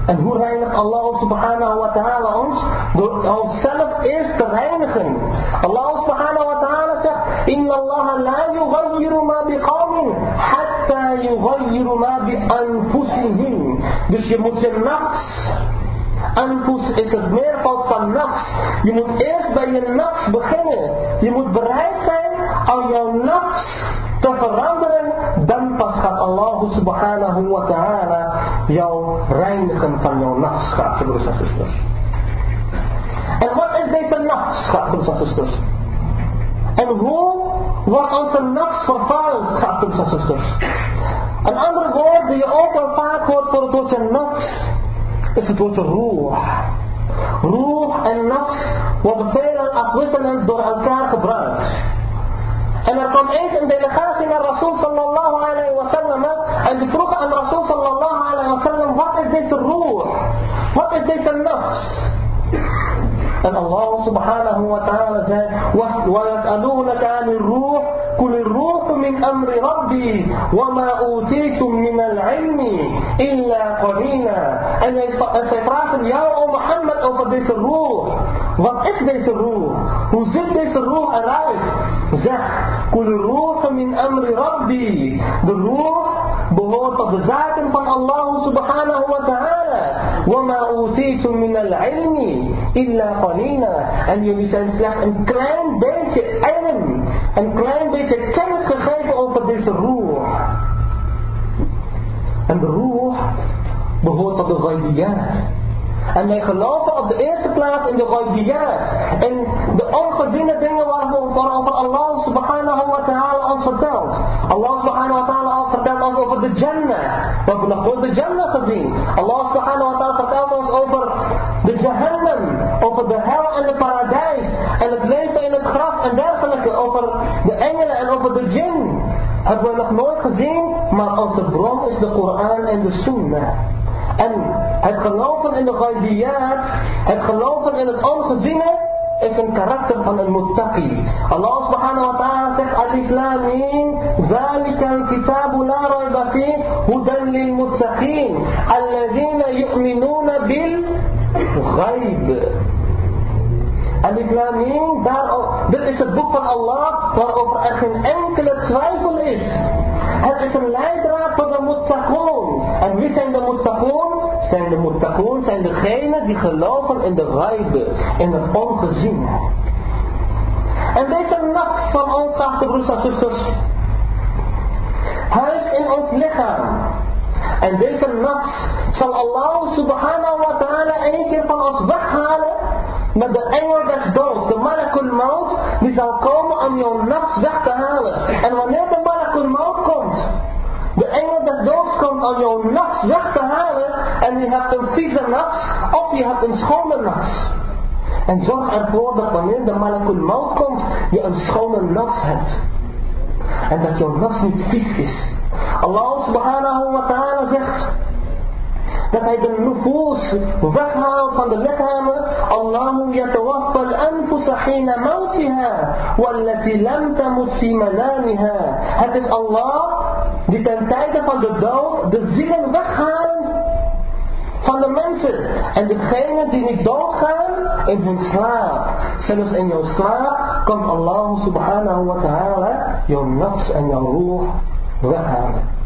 En hoe reinigt Allah subhanahu wa ta'ala ons? Door onszelf eerst te reinigen. Allah subhanahu wa ta'ala zegt, Inna Allah la yughayyiru ma biqawmin, hatta yughayyiru ma bi anfusihim. Dus je moet je nafs Anfus is het meervoud van nafs. Je moet eerst bij je nafs beginnen. Je moet bereid zijn al jouw nafs te veranderen. Dan pas gaat Allah subhanahu wa ta'ala jou reinigen van jouw nafs, broers en zusters. En wat is deze nafs, broers en zusters? En hoe wordt onze nafs vervuild, broers en zusters? Een ander woord die je ook wel vaak hoort voor het فتوة الروح. روح النفس وبالتالي أطوسنا دور الكار خبرات. أنا طمئت أن بلخاسنا الرسول صلى الله عليه وسلم أن تروح أن الرسول صلى الله عليه وسلم what is this الروح what is this النفس أن الله سبحانه وتعالى ويسألونك عن الروح قل الروح من أمر ربي وما أوتيتم من العلم إلا قليلا. أن الشيطان يا محمد أو بديت الروح what is this الروح who said الروح arrived زخ قل الروح من أمر ربي بالروح روح behoort of the zaken van وما أوتيتم من العلم illa qalina. En jullie zijn slechts een klein beetje elm, een klein beetje kennis gegeven over deze roer. En de roer behoort tot de ghaibiyat. En wij geloven op de eerste plaats in de ghaibiyat. In de ongeziene dingen waarover Allah subhanahu wa ta'ala ons vertelt. Allah subhanahu wa ta'ala ons vertelt ons over de Jannah. We hebben nog nooit de Jannah gezien. Allah en de paradijs. En het leven in het graf en dergelijke. Over de engelen en over de jinn. Hebben we nog nooit gezien. Maar onze bron is de Koran en de Sunnah. En Het geloven in de ghaibiyat, het geloven in het ongeziene, is een karakter van een muttaqi. Allah subhanahu wa ta'ala zegt alif lam mim ذلك الكتاب لا ريب فيه هدى للمتقين الذين يؤمنون بالغيب Alif Lam Mim, dit is het boek van Allah waarover er geen enkele twijfel is. Het is een leidraad voor de muttaqoon. En wie zijn de muttaqoon? Zijn de muttaqoon, zijn degenen die geloven in de rijbe, in het ongezien. En deze nacht van ons, geachte broers en zusters, huist in ons lichaam. En deze nacht zal Allah subhanahu wa ta'ala één keer van ons weghalen met de engel des doods, de malakul maut, die zal komen om jouw nachts weg te halen. En wanneer de malakul maut komt, de engel des doods komt om jouw nachts weg te halen, en je hebt een vieze nachts, of je hebt een schone nachts. En zorg ervoor dat wanneer de malakul maut komt, je een schone nachts hebt. En dat jouw nachts niet vies is. Allah subhanahu wa ta'ala zegt, dat hij de nufus weghaalt van de lichamen. Allahu yatawaffa al-anfusa hina mautiha, wallati lam tamut fi manamiha. Het is Allah die ten tijde van de dood de zielen weghaalt van de mensen. En degenen die niet doodgaan in hun slaap. Zelfs in jouw slaap komt Allah subhanahu wa ta'ala jouw nafs en jouw roer weghalen.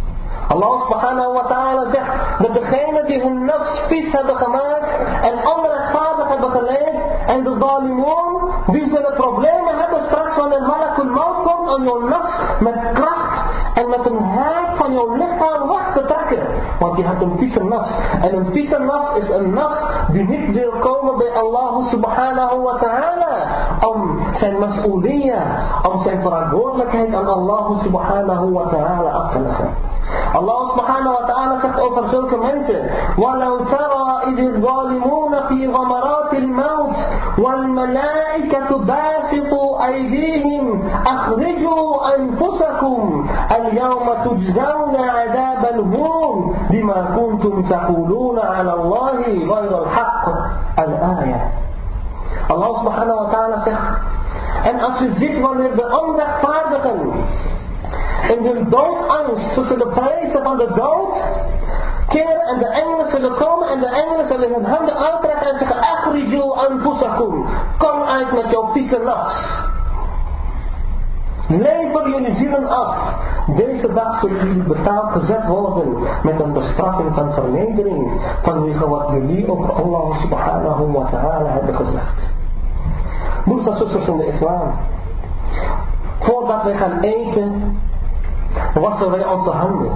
Allah subhanahu wa ta'ala zegt dat degenen die hun nafs vies hebben gemaakt en onrechtvaardig hebben geleefd en de zalimoon, die zullen problemen hebben straks wanneer malakul maut komt om jouw nafs met kracht en met een haat van jouw lichaam weg te trekken. Want je hebt een vieze nafs. En een vieze nafs is een nafs die niet wil komen bij Allah subhanahu wa ta'ala om zijn mas'uliyah, om zijn verantwoordelijkheid aan Allah subhanahu wa ta'ala af te leggen. Allah subhanahu wa ta'ala zegt over zulke mensen. وَلَوْ تَرَى إِذِ الظَّالِمُونَ فِي غَمَرَاتِ الْمَوْتِ وَالْمَلَائِكَةُ بَاسِطُوا أَيْدِيهِمْ أَخْرِجُوا أَنفُسَكُمْ. الْيَوْمَ تُجْزَوْنَ عَذَابَ الْهُونِ بِمَا كُنْتُمْ تَقُولُونَ عَلَى اللَّهِ غَيْرَ الْحَقِّ. الآية. Allah subhanahu wa ta'ala zegt En als u ziet wanneer de onrechtvaardigen in hun doodangst ze zullen vrezen van de dood, keren en de engelen zullen komen en de engelen zullen hun handen uittrekken en zeggen, Achriju anfusakum, kom uit met jouw vieze nachts. Lever jullie zielen af. Deze dag zullen jullie betaald gezet worden met een bestraffing van vernedering vanwege wat jullie over Allah subhanahu wa ta'ala hebben gezegd. Broers en zusters in de islam. Voordat wij gaan eten, wassen wij onze handen.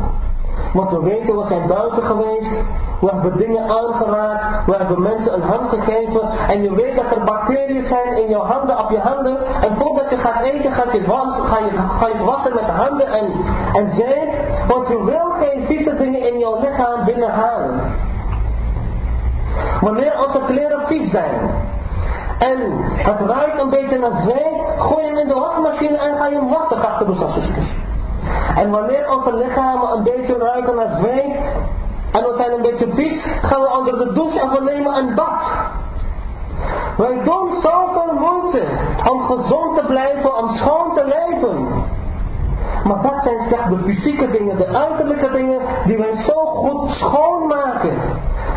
Want we weten, we zijn buiten geweest, we hebben dingen aangeraakt, we hebben mensen een hand gegeven en je weet dat er bacteriën zijn in jouw handen, op je handen. En voordat je gaat eten, ga je, was, ga je, ga je wassen met de handen en, en zeep, want je wil geen vieze dingen in jouw lichaam binnenhalen. Wanneer onze kleren vies zijn, en het ruikt een beetje naar zweet, gooi hem in de wasmachine en ga je hem wassen, achter de. En wanneer onze lichamen een beetje ruiken naar zweet en we zijn een beetje vies, gaan we onder de douche en we nemen een bad. Wij doen zoveel moeite om gezond te blijven, om schoon te leven. Maar dat zijn slechts de fysieke dingen, de uiterlijke dingen die wij zo goed schoonmaken.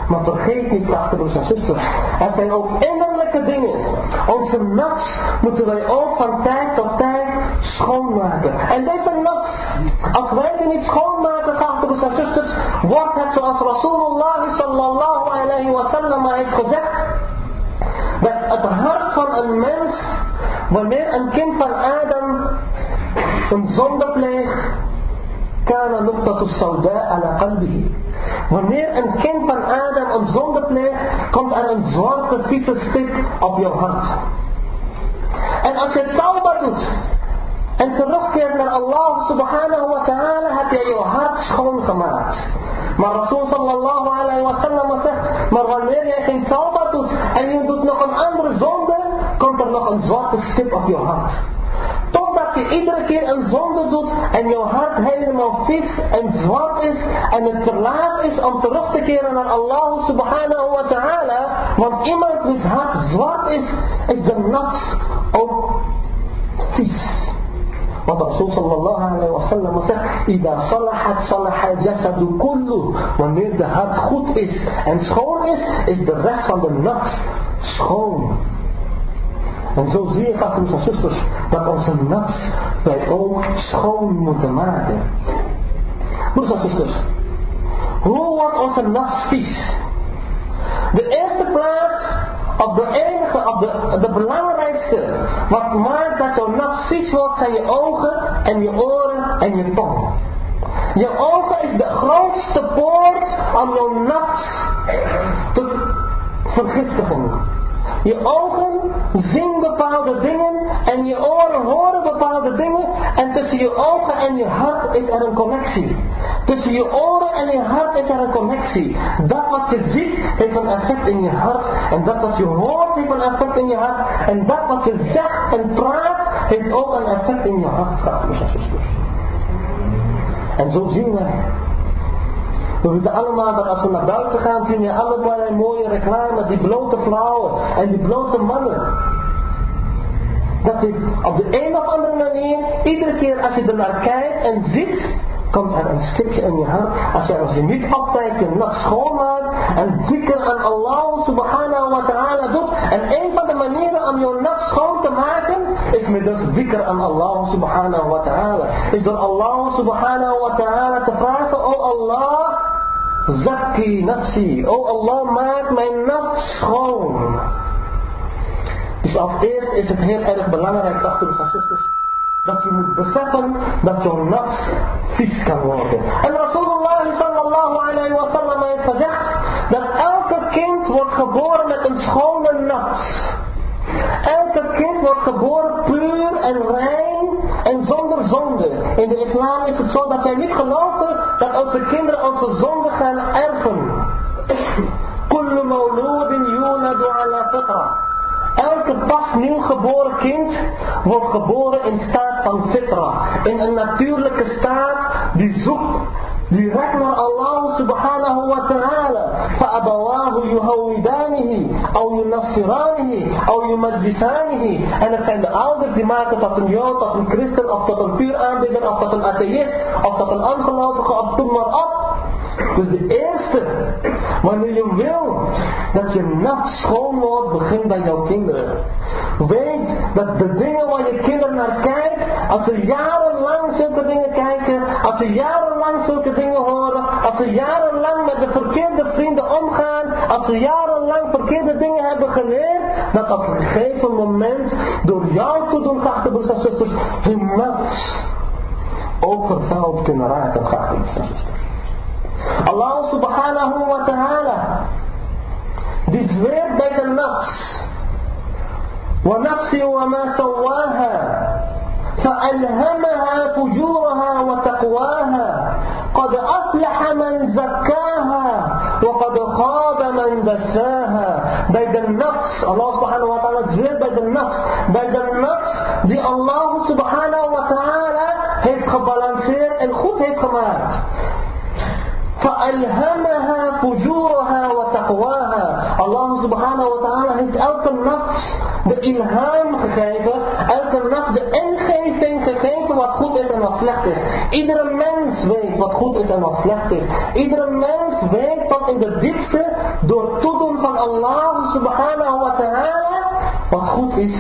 Maar vergeet niet, broers en zusters, er zijn ook innerlijke dingen. Onze nachts moeten wij ook van tijd tot tijd schoonmaken. En deze nachts, als wij die niet schoonmaken, broers en zusters, wordt het zoals Rasulullah sallallahu alayhi wa sallam heeft gezegd. Dat het hart van een mens, wanneer een kind van Adam een zonde pleegt, kana nuqtatu sauda ala qalbihi. Wanneer een kind van Adam een zonde pleegt, komt er een zwarte vieze stik op jouw hart. En als je tauba doet en terugkeert naar Allah subhanahu wa ta'ala, heb je je hart schoongemaakt. Maar Rasul sallallahu alayhi wa sallam zegt, maar wanneer jij geen tauba doet en je doet nog een andere zonde, komt er nog een zwarte stip op je hart. Totdat je iedere keer een zonde doet en jouw hart helemaal vies en zwart is en het te laat is om terug te keren naar Allah subhanahu wa ta'ala, want iemand wiens hart zwart is, is de nafs ook vies. Sallallahu alayhi wa sallam zegt, Ida salahat salaha jasadu kullu. Wanneer de hart goed is en schoon is, is de rest van de nafs schoon. En zo zie je, broers en zusters, dat onze nafs wij ook schoon moeten maken. Broers en zusters, hoe wordt onze nafs vies? De eerste plaats, op de enige, op de, de belangrijkste, wat maakt dat jouw nafs vies wordt, zijn je ogen en je oren en je tong. Je ogen is de grootste poort om jouw nafs te vergiftigen. Je ogen zien bepaalde dingen en je oren horen bepaalde dingen en tussen je ogen en je hart is er een connectie. Tussen je oren en je hart is er een connectie. Dat wat je ziet heeft een effect in je hart en dat wat je hoort heeft een effect in je hart en dat wat je zegt en praat heeft ook een effect in je hart, En zo zien we we weten allemaal dat als we naar buiten gaan, zien je allemaal mooie reclame, die blote vrouwen en die blote mannen. Dat dit op de een of andere manier, iedere keer als je er naar kijkt en ziet, komt er een stukje in je hart. Als je, als je niet altijd je nacht schoonmaakt en dikker aan Allah subhanahu wa ta'ala doet. En een van de manieren om je nacht schoon te maken, is met dus dikker aan Allah subhanahu wa ta'ala. Is door Allah subhanahu wa ta'ala te vragen, oh Allah, Zakki nafsi. Oh Allah, maak mijn nacht schoon. Dus als eerst is het heel erg belangrijk, broers en zusters, dat je moet beseffen dat jouw nacht vies kan worden. En Rasulullah sallallahu alayhi wa sallam heeft gezegd dat elke kind wordt geboren met een schone nacht. Elke kind wordt geboren puur en rein en zonder zonde. In de islam is het zo dat wij niet geloven dat onze kinderen onze zonde gaan erven. Yunadu ala fitra. Elke pas nieuw geboren kind wordt geboren in staat van fitra. In een natuurlijke staat die zoekt direct naar Allah subhanahu wa ta'ala. فأبواه يهودانه أو ينصرانه أو يمجسانه. En het zijn de ouders die maken tot een jood, tot een christen, of tot een vuuraanbidder, of tot een atheïst, of tot een ongelovige, of toen maar op. Dus de eerste, wanneer je wil dat je nacht schoon wordt, begin bij jouw kinderen. Weet dat de dingen waar je kinderen naar kijkt, als ze jarenlang zulke dingen kijken, als ze jarenlang zulke dingen horen, als ze jarenlang met de verkeerde vrienden omgaan, als ze jarenlang verkeerde dingen hebben geleerd, dat op een gegeven moment door jou te doen, geachte broers en zusters, hun nacht ook vervuild kunnen raken, geachte broers en zusters. Allah subhanahu wa ta'ala die zweert bij de nafs ونفس وما سواها فألهمها فجورها وتقواها قد أفلح من زكاها وقد خاب من دساها bij de nafs Allah subhanahu wa ta'ala zweert bij de nafs bij de nafs die Allah subhanahu wa ta'ala heeft gebalanceerd en goed heeft gemaakt فألهمها فجورها وتقواها Allah subhanahu wa ta'ala heeft elke nacht de ilham gegeven, elke nacht de ingeving gegeven wat goed is en wat slecht is. Iedere mens weet wat goed is en wat slecht is. Iedere mens weet wat in de diepste door toedoen van Allah subhanahu wa ta'ala wat goed is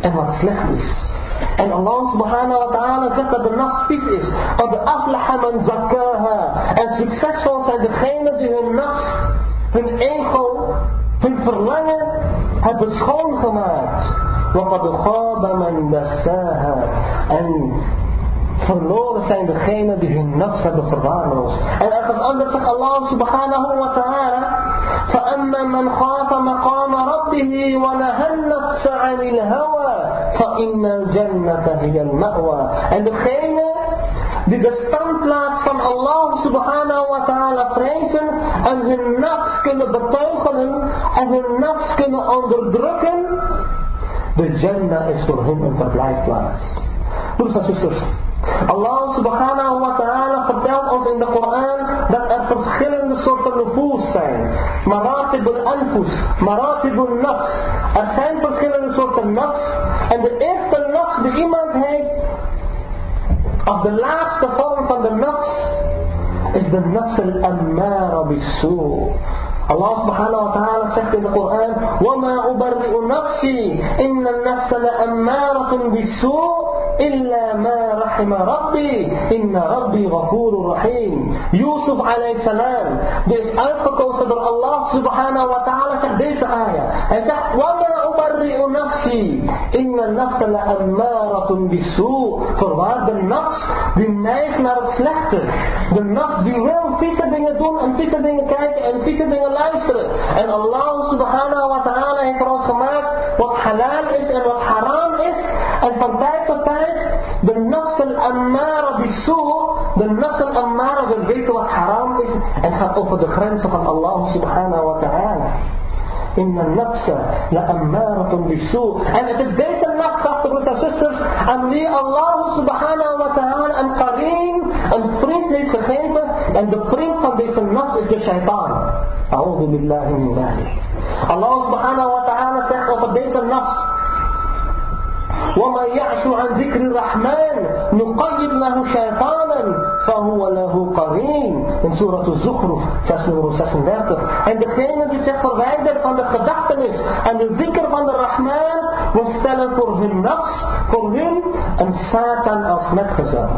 en wat slecht is. En Allah subhanahu wa ta'ala zegt dat de nacht vies is. Want de aflaha man zakaha. En succesvol zijn degenen die hun nacht, hun ego, hun verlangen hebben schoongemaakt. وقد خاب من دساها. En verloren zijn degenen die hun nacht hebben verwaarloosd. En ergens anders zegt Allah subhanahu wa ta'ala. فأما من خاف مقام ربه ونهى النفس عن الهوى en degene die de standplaats van Allah subhanahu wa ta'ala vrezen en hun nafs kunnen beteugelen en hun nafs kunnen onderdrukken, de Jannah is voor hen een verblijfplaats. Broers en zusters, Allah subhanahu wa ta'ala vertelt ons in de Koran dat er verschillende soorten nufus zijn. Maratibul anfus, maratibul nafs. Er zijn verschillende soorten nafs. En de eerste nafs die iemand heeft, of de laatste vorm van de nafs, is de nafs al-ammara bisu. Allah subhanahu wa ta'ala zegt in de Koran وَمَا أُبَرِّئُ نَفْسِي إِنَّ النَّفْسَ لَأَمَّارَةٌ بِالسُّوءِ إِلَّا مَا رَحِمَ رَبِّي إِنَّ رَبِّي غَفُورٌ رَحِيمٌ Yusuf alayhi salam die is uitgekozen door Allah subhanahu wa ta'ala zegt deze ayah hij zegt وَمَا أُبَرِّئُ نَفْسِي إِنَّ النَّفْسَ لَأَمَّارَةٌ بِالسُّوءِ Voorwaar de nafs die neigt naar het slechte de nafs die wil vieze dingen doen en vieze dingen kijken en vieze dingen luisteren. En Allah subhanahu wa ta'ala heeft voor ons gemaakt wat halal is en wat haram tot tijd de nafs al-ammara bisu, de nafs al-ammara wil weten wat haram is en gaat over de grenzen van Allah subhanahu wa ta'ala. إن النفس لأمارة بالسوء En het is deze nacht, zachte broers en zusters, aan wie Allah subhanahu wa ta'ala een karim, een vriend heeft gegeven. En de vriend van deze nacht is de shaitaan. A'udhu billahi min dhalik. Allah subhanahu wa ta'ala zegt over deze nacht. ومن يعش عن ذكر الرحمن نقيد له شيطانا فهو له قرين in Surah Al-Zukhruf vers nummer 36 en degene die zich verwijdert van de gedachtenis en de zikr van de Rahman we stellen voor hun nafs voor hun een Satan als metgezel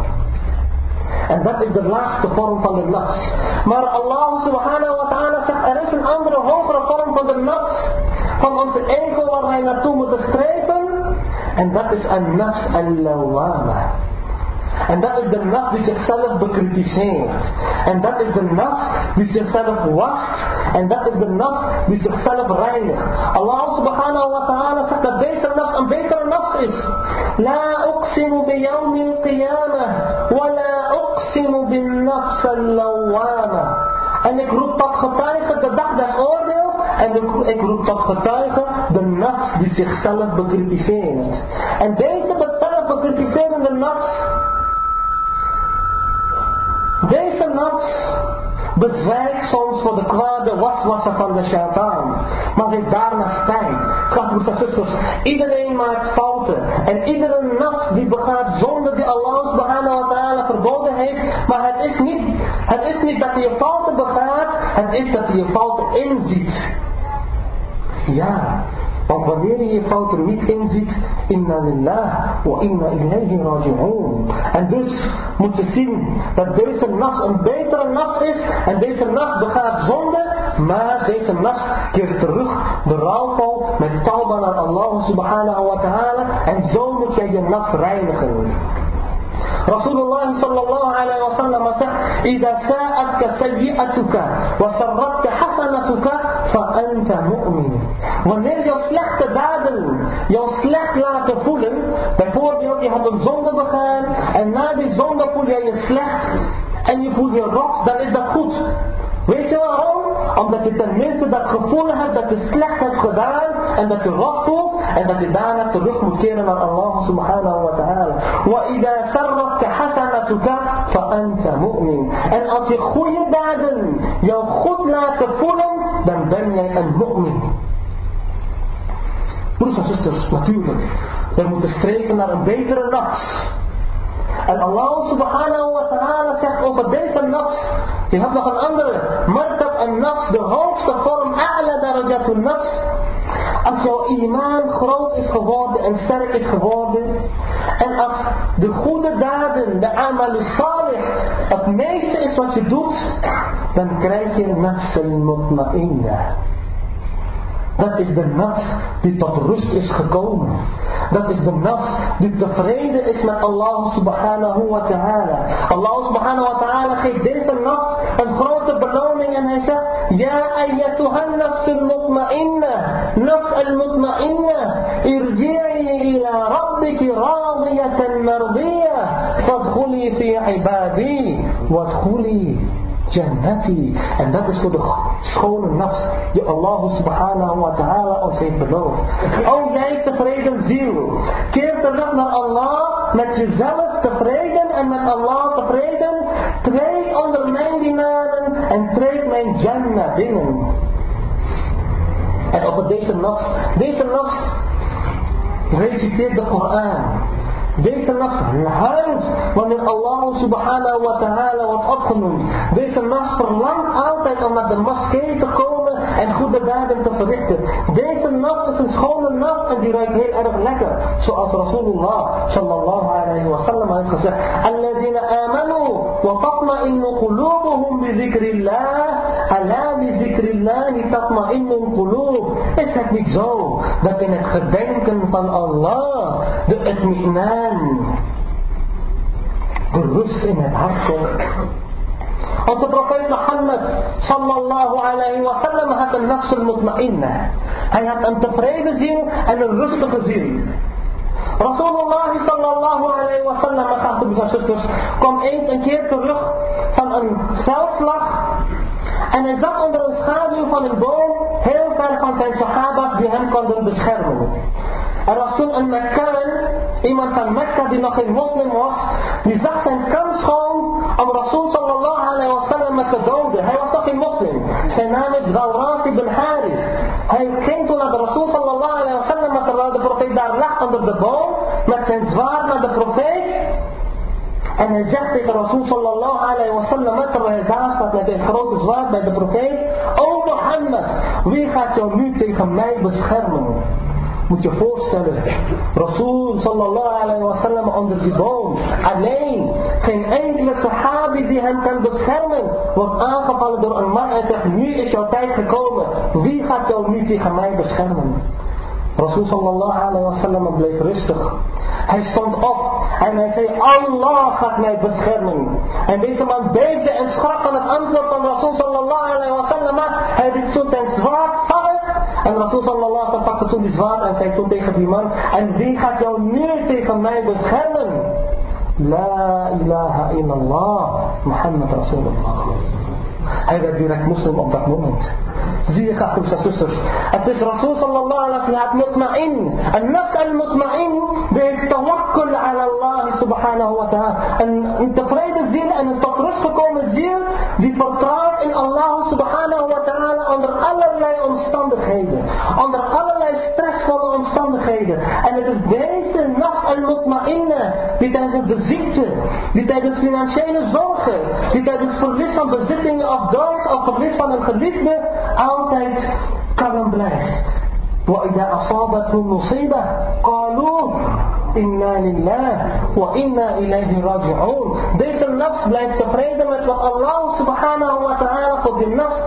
en dat is de laagste vorm van de nafs. Maar Allah subhanahu wa ta'ala zegt, er is een andere hogere vorm van de nafs. Van onze ego waar wij naartoe moeten. En dat is een nafs al-lawama. En dat is de nafs die zichzelf bekritiseert. En dat is de nafs die zichzelf wast. En dat is de nafs die zichzelf reinigt. Allah subhanahu wa ta'ala zegt dat deze nafs een betere nafs is. La uqsimu bi yawmi al-qiyamah. Wa la uqsimu bin nafs al-lawama. En ik roep tot getuige En ik, ik roep tot getuige de nafs die zichzelf bekritiseert. En deze bekritiserende nafs. Deze nafs bezwijkt soms voor de kwade waswassen van de shaitaan. Maar heeft daarna spijt. Krachtbroers en zusters, iedereen maakt fouten. En iedere nafs die begaat zonde die Allah subhanahu wa verboden heeft. Maar het is, niet, het is niet dat hij je fouten begaat, het is dat hij je fouten inziet. Ja, want wanneer je je fouten niet inziet, inna lillah wa inna ilayhi raji'un. En dus moet je zien dat deze nacht een betere nacht is. En deze nacht begaat zonde. Maar deze nacht keert terug de rouwval met tauba naar Allah subhanahu wa ta'ala. En zo moet jij je nacht reinigen. Rasulullah sallallahu alaihi wasallam zegt: "Idza sa'atka sayyi'atuka wa sarratka hasanatuka fa anta mu'min." Wanneer jouw slechte daden jou slecht laten voelen, bijvoorbeeld je hebt een zonde begaan en na die zonde voel je je slecht en je voelt je rot, dan is dat goed. Weet je waarom? Omdat je tenminste dat gevoel hebt dat je slecht hebt gedaan en dat je rot voelt en dat je daarna terug moet keren naar Allah subhanahu wa ta'ala. وَإِذَا سَرَّتْكَ حَسَنَتُكَ فَأَنْتَ مُؤْمِنٌ En als je goede daden jou goed laten voelen, dan ben jij een mu'min. Broers en zusters, natuurlijk. Wij moeten streven naar een betere nacht. En Allah subhanahu wa ta'ala zegt over deze nafs. Je hebt nog een andere. Martab en nafs, de hoogste vorm. A'la darajatul nafs. Als jouw iman groot is geworden en sterk is geworden. En als de goede daden, de amal salih, het meeste is wat je doet. Dan krijg je nafs al-mutma'inna. Dat is de nafs die tot rust is gekomen. Dat is de nafs die tevreden is met Allah subhanahu wa ta'ala. Allah subhanahu wa ta'ala geeft deze nafs een grote beloning en hij zegt Ja ayyatuhan nafs al-mutma'inna Nafs al-mutma'inna Irji'i ila rabbiki radiyatan mardiyah Fadkhuli fi ibadi Wadkhuli Jannati. En dat is voor de schone nafs die Allah subhanahu wa ta'ala ons heeft beloofd. O jij tevreden ziel, keer terug naar Allah met jezelf tevreden en met Allah tevreden, treed onder mijn dienaren en treed mijn Jannah binnen. En op deze nacht, deze nacht reciteert de Koran. Deze nacht huilt wanneer Allah subhanahu wa ta'ala wordt opgenoemd. Deze nacht verlangt altijd om naar de moskee te komen en goede daden te verrichten. Deze nacht is een schone nacht en die ruikt heel erg lekker. Zoals Rasulullah sallallahu alayhi wa sallam heeft gezegd. Alladina amanu wa tatma'innu qulubuhum bi dhikrillah. Ala bi dhikrillahi tatma'innu qulub. Is het niet zo dat in het gedenken van Allah de itmi'nan de rust in het hart komt. Onze profeet Mohammed sallallahu alayhi wa sallam had een nafs al-mutma'inna. Hij had een tevreden ziel en een rustige ziel. Rasulullah sallallahu alayhi wa sallam, gasten en zusters, kwam eens een keer terug van een veldslag. En hij zat onder een schaduw van een boom, heel ver van zijn sahabas die hem konden beschermen. Er was toen een Mekkaan, iemand van Mekka die nog geen moslim was, die zag zijn kans gewoon moslim. Zijn naam is Zawrat ibn Harith. Hij ging toen naar de Rasul sallallahu alayhi wa sallam, terwijl de profeet daar lag onder de boom, met zijn zwaard naar de profeet. En hij zegt tegen Rasul sallallahu alayhi wa sallam, terwijl hij daar staat met een grote zwaard bij de profeet, O Mohammed, wie gaat jou nu tegen mij beschermen? Moet je voorstellen, Rasul sallallahu alayhi wa sallam onder die boom, alleen, geen enkele sahabi die hem kan beschermen, wordt aangevallen door een man en zegt, nu is jouw tijd gekomen, wie gaat jou nu tegen mij beschermen? Rasul sallallahu alayhi wa sallam bleef rustig. Hij stond op en hij zei, Allah gaat mij beschermen. En deze man beefde en schrak van het antwoord van Rasul sallallahu alayhi wa sallam. Hij liet toen zijn zwaard. En Rasul sallallahu sallam pakte toen die zwaard en zei toen tegen die man, en wie gaat jou nu tegen mij beschermen? La ilaha illallah, Muhammad Rasulullah. Hij werd direct moslim op dat moment. Zie je, broers en zusters. Het is Rasul sallallahu alaihi wa sallam, het mutma'in. Een nafs al-mutma'in, die heeft tawakkul ala Allah subhanahu wa ta'ala. Een tevreden ziel en een tot rust gekomen ziel, die vertrouwt in Allah subhanahu wa ta'ala allerlei omstandigheden. Onder allerlei stressvolle omstandigheden. En het is deze nafs al-mutma'inna, die tijdens de ziekte, die tijdens financiële zorgen, die tijdens verlies van bezittingen of dood of verlies van een geliefde, altijd kalm blijft. وإذا أصابتهم مصيبة قالوا إنا لله وإنا إليه راجعون Deze nafs blijft tevreden met wat Allah subhanahu wa ta'ala voor die nafs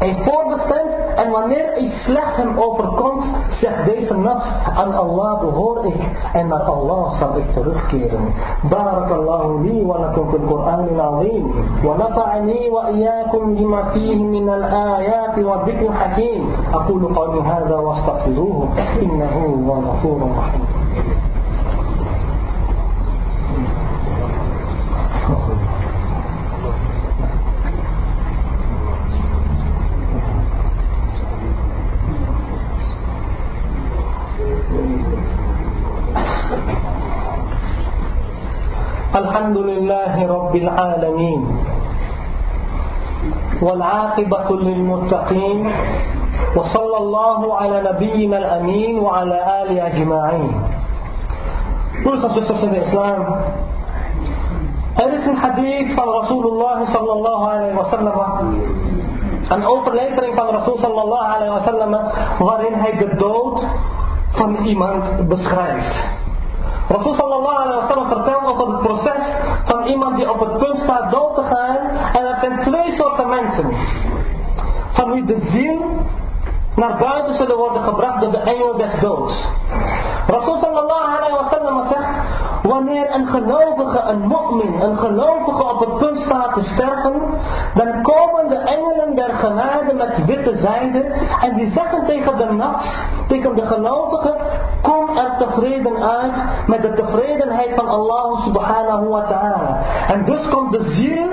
heeft voorbestemd en wanneer iets slechts hem overkomt, zegt deze nas, aan Allah behoor ik en naar Allah zal ik terugkeren. Barakallahu li wa lakum fil Qur'an al-azim wa nafa'ani wa iyaakum bima fihi min al-ayat wa dhikr hakim. Aku qawli hadha wa astaghfiruhu innahu huwa ghafurur rahim. الحمد لله رب العالمين والعاقبة للمتقين وصلى الله على نبينا الأمين وعلى آله أجمعين Broers en zusters in islam, er is een hadith van Rasulullah sallallahu alayhi wa sallam, een overlevering van Rasul sallallahu alayhi wa sallam, waarin hij de dood van iemand beschrijft. Rasul sallallahu alayhi wa sallam vertelt over het proces van iemand die op het punt staat dood te gaan. En er zijn twee soorten mensen. Van wie de ziel naar buiten zullen worden gebracht door de engel des doods. Rasul sallallahu alayhi wa sallam zegt, wanneer een gelovige, een mu'min, een gelovige op het punt staat te sterven, dan komen de engelen der genade met witte zijde en die zeggen tegen de nafs, tegen de gelovige, kom er tevreden uit met de tevredenheid van Allah subhanahu wa ta'ala. En dus komt de ziel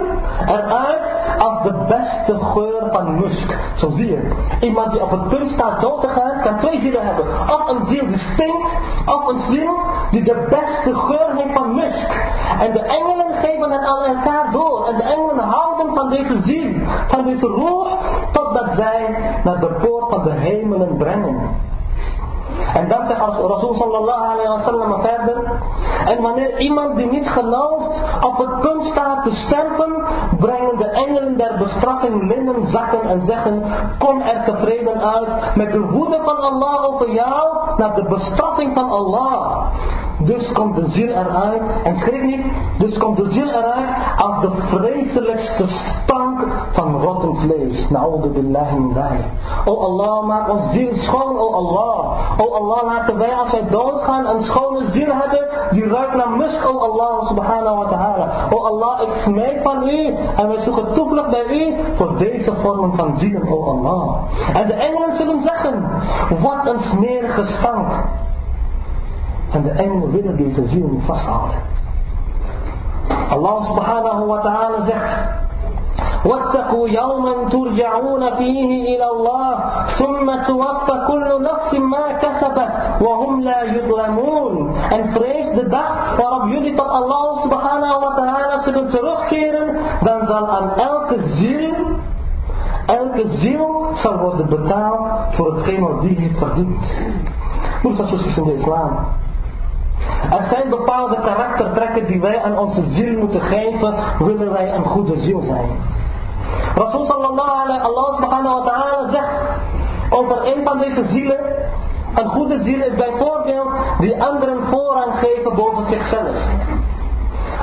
eruit als de beste geur van musk. Zo zie je. Iemand die op het punt staat dood te gaan, kan twee zielen hebben. Of een ziel die stinkt, of een ziel die de beste geur heeft van musk. En de engelen geven het aan elkaar door. En de engelen houden van deze ziel, van deze roer, totdat zij naar de poort van de hemelen brengen. En dan zegt Rasul sallallahu alayhi wa sallam verder. En wanneer iemand die niet gelooft op het punt staat te sterven, brengen de engelen der bestraffing linnen zakken en zeggen, kom er tevreden uit met de woede van Allah over jou naar de bestraffing van Allah. Dus komt de ziel eruit, en schrik niet, dus komt de ziel eruit als de vreselijkste stank van rotten vlees. Na'udhu billahi min O Allah, maak ons ziel schoon, o Allah. O Allah, laten wij als wij doodgaan een schone ziel hebben, die ruikt naar musk, o Allah subhanahu wa ta'ala. O Allah, ik smeek van u, en wij zoeken toevlucht bij u voor deze vormen van zielen, o Allah. En de engelen zullen zeggen, wat een smerige stank. En de engelen willen deze ziel niet vasthouden. Allah subhanahu wa ta'ala zegt. واتقوا يوما ترجعون فيه إلى الله ثم توفى كل نفس ما كسبت وهم لا يظلمون En vrees de dag waarop jullie tot Allah subhanahu wa ta'ala zullen terugkeren, dan zal aan elke ziel, elke ziel zal worden betaald voor hetgeen wat die heeft verdiend. Broers en zusters in de islam. Er zijn bepaalde karaktertrekken die wij aan onze ziel moeten geven, willen wij een goede ziel zijn. Rasul sallallahu alaihi Allah subhanahu wa ta'ala zegt over een van deze zielen, een goede ziel is bijvoorbeeld die anderen voorrang geven boven zichzelf.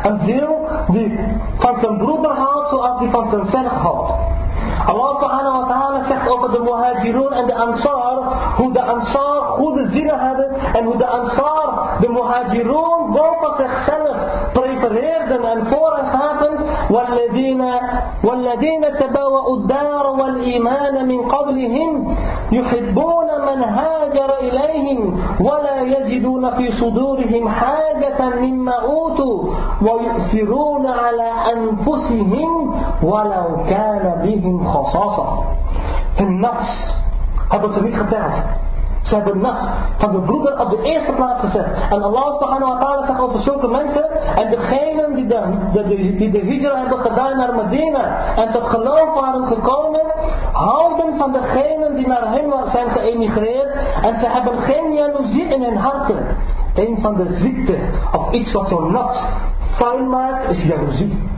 Een ziel die van zijn broeder houdt zoals die van zichzelf houdt. Allah subhanahu wa ta'ala zegt over de muhajirun en de ansar, hoe de ansar goede zinnen hebben en hoe de ansar de muhajirun boven zichzelf prefereerden en voorrang gaven. والذين والذين تبوأوا الدار والإيمان من قبلهم يحبون من هاجر إليهم ولا يجدون في صدورهم حاجة مما أوتوا ويؤثرون على أنفسهم ولو كان بهم خصاصة النفس هذا سميت geteld Ze hebben nas van de broeder op de eerste plaats gezet. En Allah subhanahu wa ta'ala zegt over zulke mensen. En degenen die de, de, die de hijra hebben gedaan naar Medina. En tot geloof waren gekomen. Houden van degenen die naar hen zijn geëmigreerd. En ze hebben geen jaloezie in hun harten. Een van de ziekten of iets wat zo'n nas fijn maakt is jaloezie.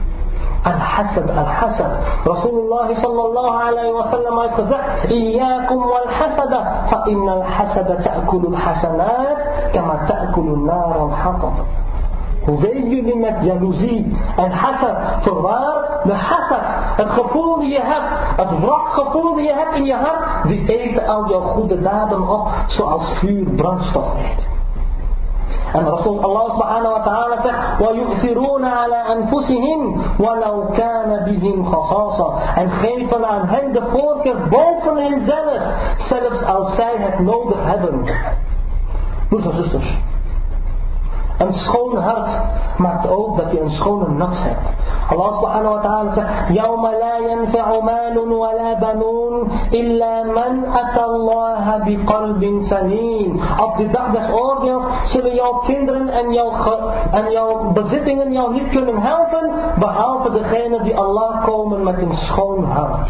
الحسد الحسد رسول الله صلى الله عليه وسلم gezegd إياكم والحسد فإن الحسد تأكل الحسنات كما تأكل النار الحطب weten jullie met jaloezie en hasad? Voorwaar, de hasad, het gevoel die je hebt, het wrokgevoel die je hebt in je hart, die eten al jouw goede daden op, zoals vuur brandstof eet. Allah subhanahu wa ta'ala zegt, وَيُؤْثِرُونَ عَلَى أَنفُسِهِمْ وَلَوْ كَانَ بِهِمْ خَصَاصًا En geven aan hen de voorkeur boven henzelf, zelfs als zij het nodig hebben. Broers en zusters, een schoon hart maakt ook dat je een schone nafs hebt. Wa ta'ala zegt, يَوْمَ لَا يَنْفَعُ مَالٌ وَلَا بَنُونَ إِلَّا مَنْ أَتَى اللَّهَ بِقَلْبٍ سَلِيمٍ Op de dag des oordeels zullen jouw kinderen en jouw, en jouw bezittingen jou niet kunnen helpen, behalve degene die Allah komen met een schoon hart.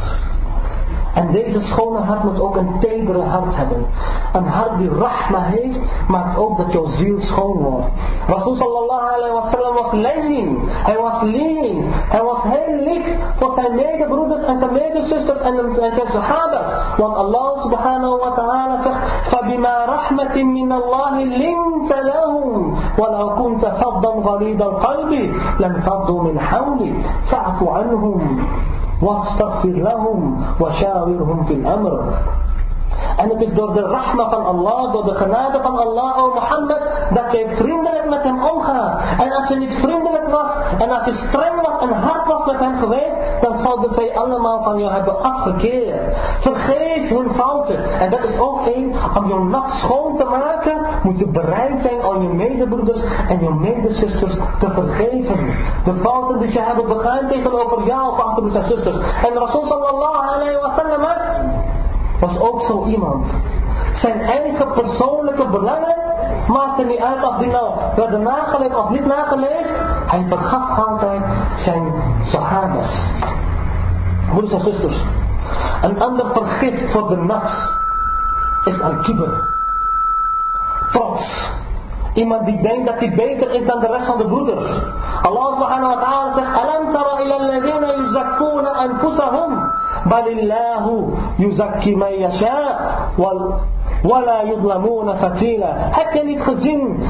En deze schone hart moet ook een tedere hart hebben. Een hart die rahma heeft, maakt ook dat jouw ziel schoon wordt. Rasul sallallahu alayhi wa sallam was lening. Hij was lening. Hij was heel lief voor zijn medebroeders en zijn medezusters en, zijn sahabas. Want Allah subhanahu wa ta'ala zegt, فَبِمَا رَحْمَةٍ مِّنَ اللَّهِ لِنْتَ لَهُمْ وَلَوْ كُنْتَ فَضًّا غَلِيظَ الْقَلْبِ لَانْفَضُّوا مِنْ حَوْلِكَ فَاعْفُ عَنْهُمْ واستغفر لهم وشاورهم في الأمر. En het is door de rahma van Allah, door de genade van Allah, o Mohammed, dat jij vriendelijk met hem omgaat. En als je niet vriendelijk was, en als je streng was en hard was met hem geweest, dan zouden zij allemaal van jou hebben afgekeerd. Vergeef hun fouten. En dat is ook één, om je nacht schoon te maken, moet je bereid zijn om je medebroeders en je medezusters te vergeven. De fouten die ze hebben begaan tegenover jou, of achterbroeders en zusters. En Rasul sallallahu alayhi wa sallam was ook zo iemand. Zijn eigen persoonlijke belangen maakte niet uit of die nou werden nageleefd of niet nageleefd. Hij vergaf altijd zijn sahabas. Broeders en zusters. Een ander vergif voor de nafs is al-kibber. Trots. Iemand die denkt dat hij beter is dan de rest van de broeders. Allah subhanahu wa ta'ala zegt, Alam tara ila alladhina yuzakkuna anfusahum. Balillahu yuzakki man yasha. Wal, wala yudlamuna fatila. Heb je niet gezien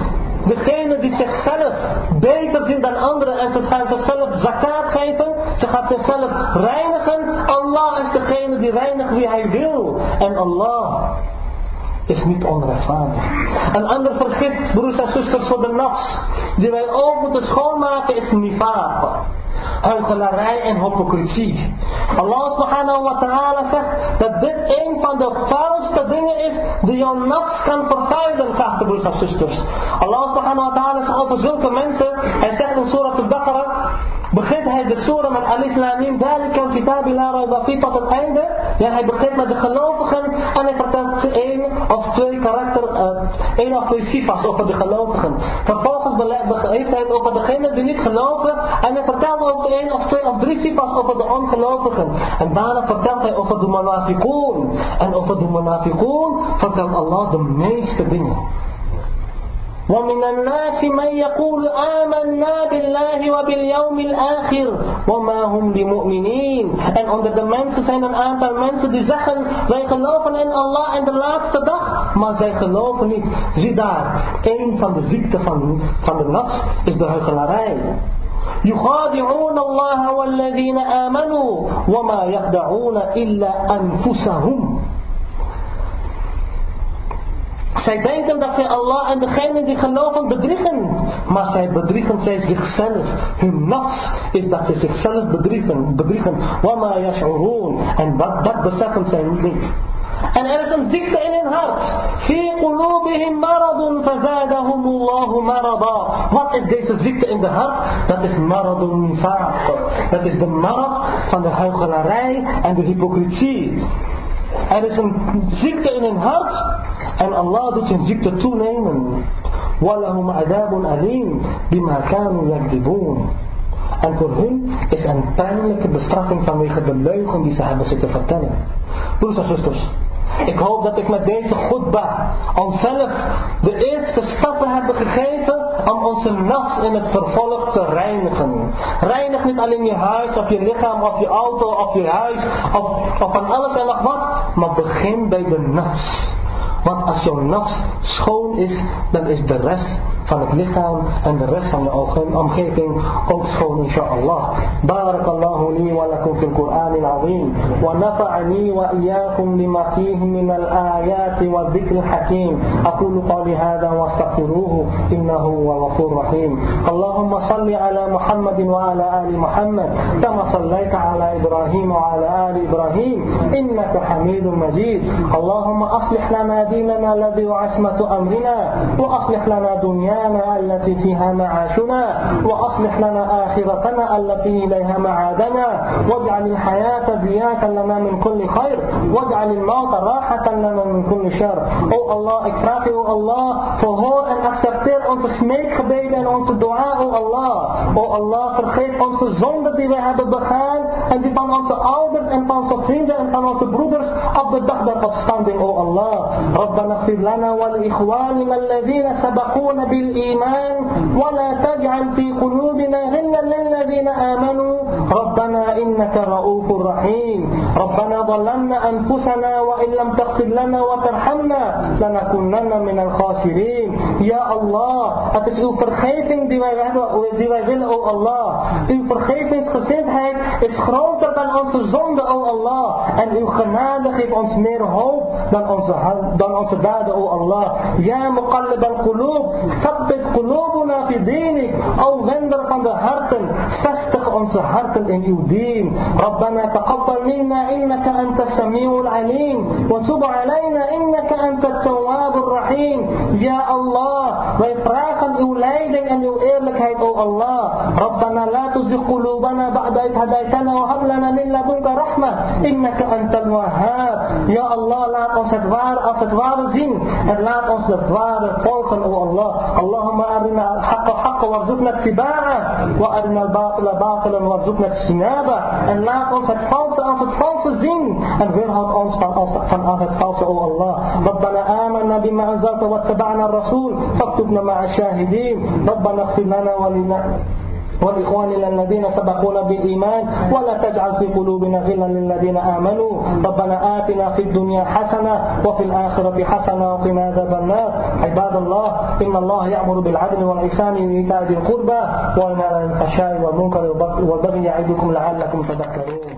Degene die zichzelf beter zien dan anderen en ze gaan zichzelf zakat geven, ze gaat zichzelf reinigen. Allah is degene die reinigt wie hij wil. En Allah is niet onrechtvaardig. Een ander vergif, broers en zusters, voor de nafs, die wij ook moeten schoonmaken, is nifaq. Huichelarij en hypocrisie. Allah subhanahu wa ta'ala zegt dat dit een van de foutste dingen is die jouw nafs kan vervuilen, geachte broers en zusters. Allah subhanahu wa ta'ala zegt over zulke mensen, hij zegt in Surah al-Baqarah, begint hij de surah met Alif Lamim, Dalika kitabi la tot het einde. Ja, hij begint met de gelovigen en hij vertelt één twee karakter, twee sifas over de gelovigen. Vervolgens heeft hij het over degenen die niet geloven en hij vertelt ook één of twee of drie sifas over de ongelovigen. En daarna vertelt hij over de munafiqoon. En over de munafiqoon vertelt Allah de meeste dingen. ومن الناس من يقول آمنا بالله وباليوم الآخر وما هم بمؤمنين En onder de mensen zijn een aantal mensen die zeggen wij geloven in Allah en de laatste dag maar zij geloven niet. Zie daar, een van de ziekten van, van de nafs is de huichelarij. يخادعون الله والذين آمنوا وما يخدعون إلا أنفسهم Zij denken dat zij Allah en degenen die geloven bedriegen. Maar zij bedriegen zij zichzelf. Hun nafs is dat ze zichzelf bedriegen. bedriegen. Wama yash'urun. En dat, dat beseffen zij niet. En er is een ziekte in hun hart. Fi qulubihim maradun fazadahum Allahu marada. Wat is deze ziekte in de hart? Dat is maradun nifaq. Dat is de marad van de huichelarij en de hypocrisie. Er is een ziekte in hun hart en Allah doet hun ziekte toenemen. وَلَهُمْ عَذَابٌ أَلِيمٌ بِمَا كَانُوا يَكْذِبُونَ En voor hun is een pijnlijke bestraffing vanwege de leugen die ze hebben zitten vertellen. Broers en zusters, ik hoop dat ik met deze goedba onszelf de eerste stappen heb gegeven om onze nafs in het vervolg te reinigen. Reinig niet alleen je huis of je lichaam of je auto of je huis of, of van alles en nog wat, maar begin bij de nafs. Want als jouw nafs schoon is, dan is de rest van het lichaam en de rest van de omgeving opschoon inshaAllah. Barakallahu li wa lakum fil Qur'an al-azim. Wa nafa'ani wa iyakum lima fihi min al-ayat wa dhikr al-hakim. أقول قولي هذا واستغفروه إنه هو الغفور الرحيم اللهم صل على محمد وعلى آل محمد كما صليت على إبراهيم وعلى آل إبراهيم إنك حميد مجيد اللهم أصلح لنا ديننا الذي وعصمة أمرنا وأصلح لنا دنيانا التي فيها معاشنا وأصلح لنا آخرتنا التي إليها معادنا واجعل الحياة زيادة لنا من كل خير واجعل الموت راحة لنا من كل شر. Ik vraag u, O Allah, verhoor en accepteer onze smeekgebeden en onze dua, O Allah. O Allah, vergeef onze zonden die we hebben begaan en die van onze ouders en van onze vrienden en van onze broeders op de dag der opstanding, O Allah. ربنا اغفر لنا ولإخواننا الذين سبقونا بالإيمان ولا تجعل في قلوبنا غلا للذين آمنوا ربنا إنك رؤوف رحيم ربنا ظلمنا أنفسنا وإن لم تغفر لنا وترحمنا لنكونن من الخاسرين Ja Allah, het is uw vergeving die wij, hebben, die wij o Allah. Uw vergevingsgezindheid is groter dan onze zonde, o Allah. En uw genade geeft ons meer hoop dan onze, dan onze daden, o Allah. Ja muqallib al-qulub, thabbit qulubuna fi dinik. O wender van de harten, vestig onze harten dien. ربنا تقبل منا إنك أنت السميع العليم. وتب علينا إنك أنت التواب الرحيم. يا الله wij vragen uw leiding en uw eerlijkheid o Allah ربنا لا تزغ قلوبنا بعد إذ هديتنا وهب لنا من لدنك رحمة. إنك أنت الوهاب. يا الله laat ons het ware als het ware zien en laat ons het volgen o Allah اللهم أرنا الحق حقا وارزقنا اتباعه. وأرنا الباطل باطلا وارزقنا اجتنابه en laat ons het valse als het valse zien. En weerhoud ons van, van het valse o Allah. ربنا آمنا بما أنزلت واتبعنا الرسول فاكتبنا مع الشاهدين ربنا اغفر لنا ولنا ولإخواننا الذين سبقونا بالإيمان ولا تجعل في قلوبنا غلا للذين آمنوا. ربنا آتنا في الدنيا حسنة وفي الآخرة حسنة وقنا عذاب النار. عباد الله إن الله يأمر بالعدل والإحسان وإيتاء ذي القربى وينهى عن الفحشاء والمنكر والبغي يعظكم لعلكم تذكرون.